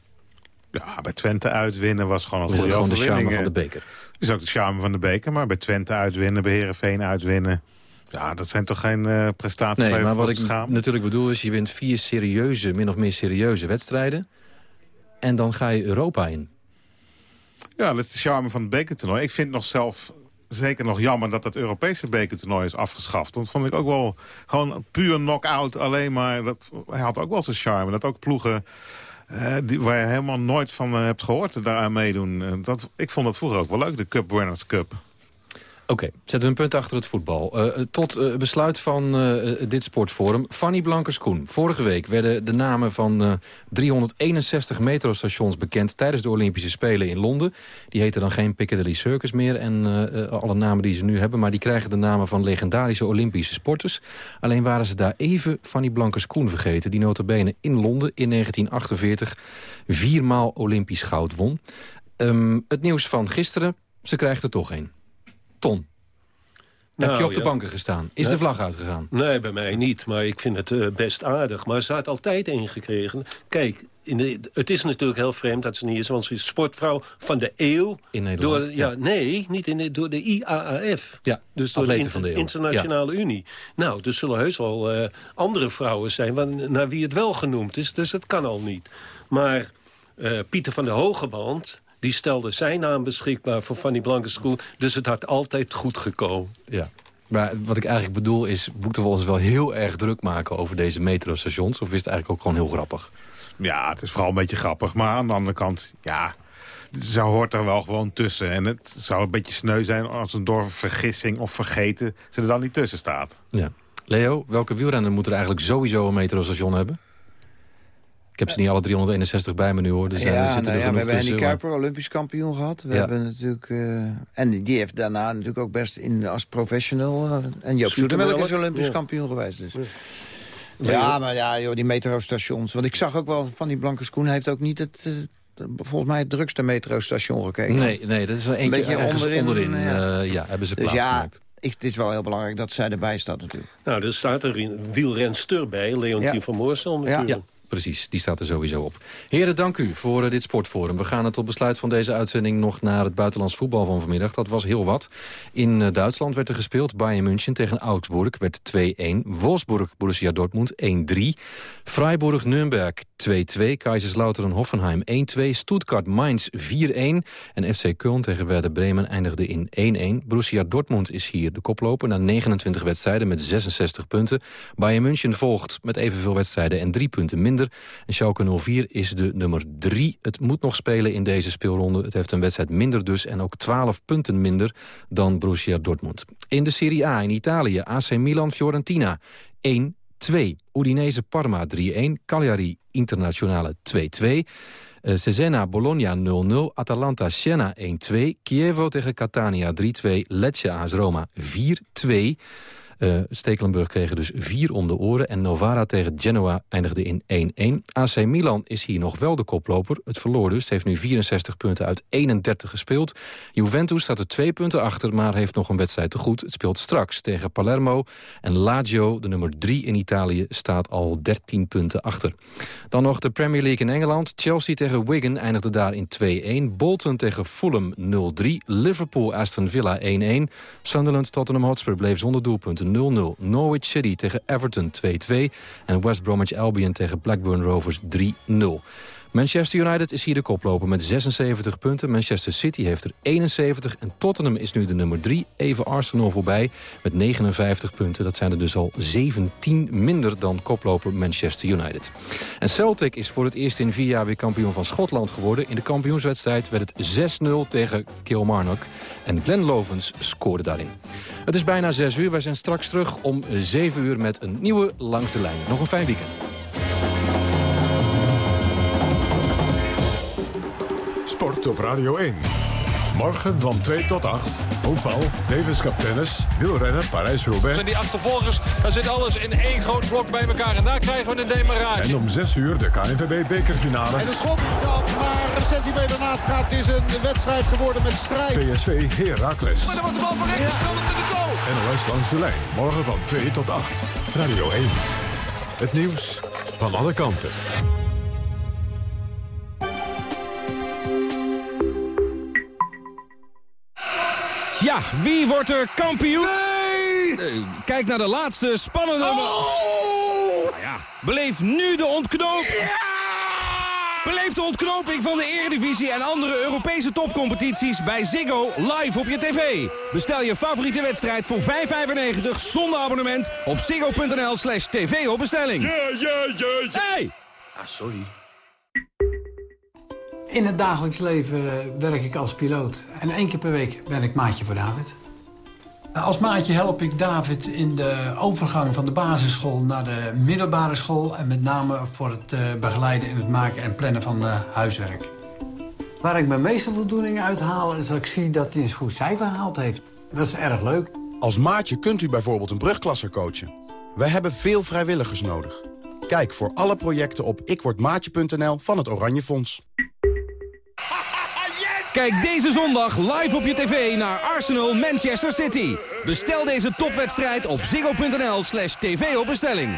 Ja, bij Twente uitwinnen was gewoon een goede overwinning. de charme van de beker. is ook de charme van de beker, maar bij Twente uitwinnen, bij Heerenveen uitwinnen... Ja, dat zijn toch geen uh, prestaties nee, maar wat ik schaam? natuurlijk bedoel is... je wint vier serieuze, min of meer serieuze wedstrijden... en dan ga je Europa in. Ja, dat is de charme van het bekertoernooi. Ik vind nog zelf zeker nog jammer dat het Europese bekertoernooi is afgeschaft. Dat vond ik ook wel gewoon puur knock-out alleen maar. Dat, hij had ook wel zijn charme. Dat ook ploegen uh, die, waar je helemaal nooit van uh, hebt gehoord daaraan meedoen. Uh, dat, ik vond dat vroeger ook wel leuk, de Cup Winners Cup. Oké, zetten we een punt achter het voetbal. Uh, tot uh, besluit van dit sportforum. Fanny Blankers-Koen. Vorige week werden de namen van 361 metrostations bekend... tijdens de Olympische Spelen in Londen. Die heten dan geen Piccadilly Circus meer en alle namen die ze nu hebben... maar die krijgen de namen van legendarische Olympische sporters. Alleen waren ze daar even Fanny Blankers-Koen vergeten... die notabene in Londen in 1948 viermaal Olympisch goud won. Um, het nieuws van gisteren, ze krijgt er toch een. Ton. Heb je Nou, op de ja. banken gestaan? Is Nee. de vlag uitgegaan? Nee, bij mij niet. Maar ik vind het eh, best aardig. Maar ze had altijd ingekregen. Kijk, in de, het is natuurlijk heel vreemd dat ze niet is. Want ze is sportvrouw van de eeuw. In Nederland, Door, ja, ja. Nee, niet in de, door de IAAF. Ja, dus door de atleten van de eeuw. Internationale Unie. Nou, er zullen heus wel eh, andere vrouwen zijn... naar wie het wel genoemd is. Dus dat kan al niet. Maar eh, Pieter van der Hogeband... die stelde zijn naam beschikbaar voor Fanny Blankenschoen. Dus het had altijd goed gekomen. Ja. Maar wat ik eigenlijk bedoel is, moeten we ons wel heel erg druk maken over deze metrostations? Of is het eigenlijk ook gewoon heel grappig? Ja, het is vooral een beetje grappig. Maar aan de andere kant, ja, ze hoort er wel gewoon tussen. En het zou een beetje sneu zijn als een door vergissing of vergeten... ze er dan niet tussen staat. Ja. Leo, welke wielrenner moet er eigenlijk sowieso een metrostation hebben? Ik heb ze niet alle 361 bij me nu hoor. Dus, eh, er zitten nou er ja, we hebben Henny tussen, Kuiper, Olympisch kampioen gehad. We Ja. hebben natuurlijk... eh, en die- die heeft daarna natuurlijk ook best in, als professional... eh, en Joop Zoetemelk is Olympisch ja. kampioen geweest. Dus. Ja. Ja, maar ja, joh, die metrostations. Want ik zag ook wel van die Blanke Schoen heeft ook niet het... volgens mij het drukste metrostation gekeken. Nee, nee, dat is wel eentje beetje ergens onderin. onderin, eh, ja. ja. hebben ze Dus plaats ja, gemaakt. ik, het is wel heel belangrijk dat zij erbij staat natuurlijk. Nou, er staat er een wielrenster bij, Leontien Ja. van Moorsel natuurlijk. Ja, precies. Die staat er sowieso op. Heren, dank u voor eh, dit sportforum. We gaan het tot besluit van deze uitzending nog naar het buitenlands voetbal van vanmiddag. Dat was heel wat. In eh, Duitsland werd er gespeeld. Bayern München tegen Augsburg werd 2-1. Wolfsburg, Borussia Dortmund 1-3. Freiburg-Nürnberg 2-2. Kaiserslautern-Hoffenheim 1-2. Stuttgart-Mainz 4-1. En FC Köln tegen Werder Bremen eindigde in 1-1. Borussia Dortmund is hier de koploper na 29 wedstrijden met 66 punten. Bayern München volgt met evenveel wedstrijden en drie punten minder. En Schalke 04 is de nummer 3. Het moet nog spelen in deze speelronde. Het heeft een wedstrijd minder dus en ook 12 punten minder dan Borussia Dortmund. In de Serie A in Italië, AC Milan-Fiorentina 1 2. Udinese Parma 3-1. Cagliari Internationale 2-2. Uh, Cesena Bologna 0-0. Atalanta Siena 1-2. Chievo tegen Catania 3-2. Lecce AS Roma 4-2. Uh, Stekelenburg kregen dus vier om de oren. En Novara tegen Genoa eindigde in 1-1. AC Milan is hier nog wel de koploper. Het verloor dus. Heeft nu 64 punten uit 31 gespeeld. Juventus staat er twee punten achter, maar heeft nog een wedstrijd te goed. Het speelt straks tegen Palermo. En Lazio, de nummer 3 in Italië, staat al 13 punten achter. Dan nog de Premier League in Engeland. Chelsea tegen Wigan eindigde daar in 2-1. Bolton tegen Fulham 0-3. Liverpool Aston Villa 1-1. Sunderland Tottenham Hotspur bleef zonder doelpunten 0-0. Norwich City tegen Everton 2-2. En West Bromwich Albion tegen Blackburn Rovers 3-0. Manchester United is hier de koploper met 76 punten. Manchester City heeft er 71 en Tottenham is nu de nummer 3. Even Arsenal voorbij met 59 punten. Dat zijn er dus al 17 minder dan koploper Manchester United. En Celtic is voor het eerst in vier jaar weer kampioen van Schotland geworden. In de kampioenswedstrijd werd het 6-0 tegen Kilmarnock. En Glenn Lovens scoorde daarin. Het is bijna 6 uur. Wij zijn straks terug om 7 uur met een nieuwe Langs de Lijn. Nog een fijn weekend. Sport op Radio 1. Morgen van 2 tot 8. Voetbal, Davis Cup tennis, wielrennen, Parijs-Roubaix. En die achtervolgers, daar zit alles in één groot blok bij elkaar. En daar krijgen we een demarage. En om 6 uur de KNVB bekerfinale. En de schot dat maar een centimeter naast gaat. Het is een wedstrijd geworden met strijd. PSV Heracles. Maar dan wordt de bal verrekt. Ja. Kan het in de goal. NOS langs de lijn. Morgen van 2 tot 8. Radio 1. Het nieuws van alle kanten. Ja, wie wordt er kampioen? Nee! Kijk naar de laatste spannende... Oh! Nou ja, beleef nu de ontknoping. Ja! Beleef de ontknoping van de Eredivisie en andere Europese topcompetities bij Ziggo live op je tv. Bestel je favoriete wedstrijd voor 5,95 zonder abonnement op ziggo.nl slash tv op bestelling. Ja, ja, ja, ja. Hey! Ah, sorry. In het dagelijks leven werk ik als piloot. En één keer per week ben ik maatje voor David. Als maatje help ik David in de overgang van de basisschool naar de middelbare school... en met name voor het begeleiden in het maken en plannen van huiswerk. Waar ik mijn meeste voldoening uit haal... is dat ik zie dat hij een goed cijfer gehaald heeft. Dat is erg leuk. Als maatje kunt u bijvoorbeeld een brugklasser coachen. Wij hebben veel vrijwilligers nodig. Kijk voor alle projecten op ikwordmaatje.nl van het Oranje Fonds. Kijk deze zondag live op je tv naar Arsenal Manchester City. Bestel deze topwedstrijd op ziggo.nl slash tv op bestelling.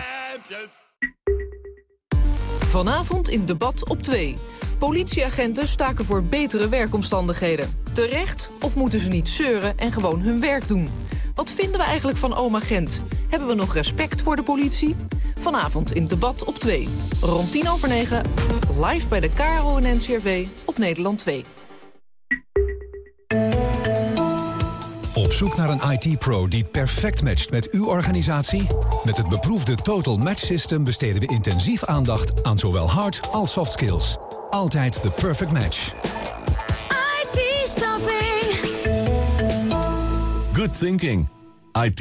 Vanavond in debat op 2. Politieagenten staken voor betere werkomstandigheden. Terecht of moeten ze niet zeuren en gewoon hun werk doen? Wat vinden we eigenlijk van oma Gent? Hebben we nog respect voor de politie? Vanavond in debat op 2. Rond 10 over 9, live bij de KRO en NCRV op Nederland 2. Op zoek naar een IT-pro die perfect matcht met uw organisatie? Met het beproefde Total Match System besteden we intensief aandacht aan zowel hard als soft skills. Altijd de perfect match. IT-staffing. Good thinking. it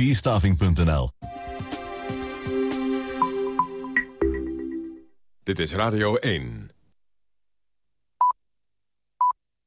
Dit is Radio 1.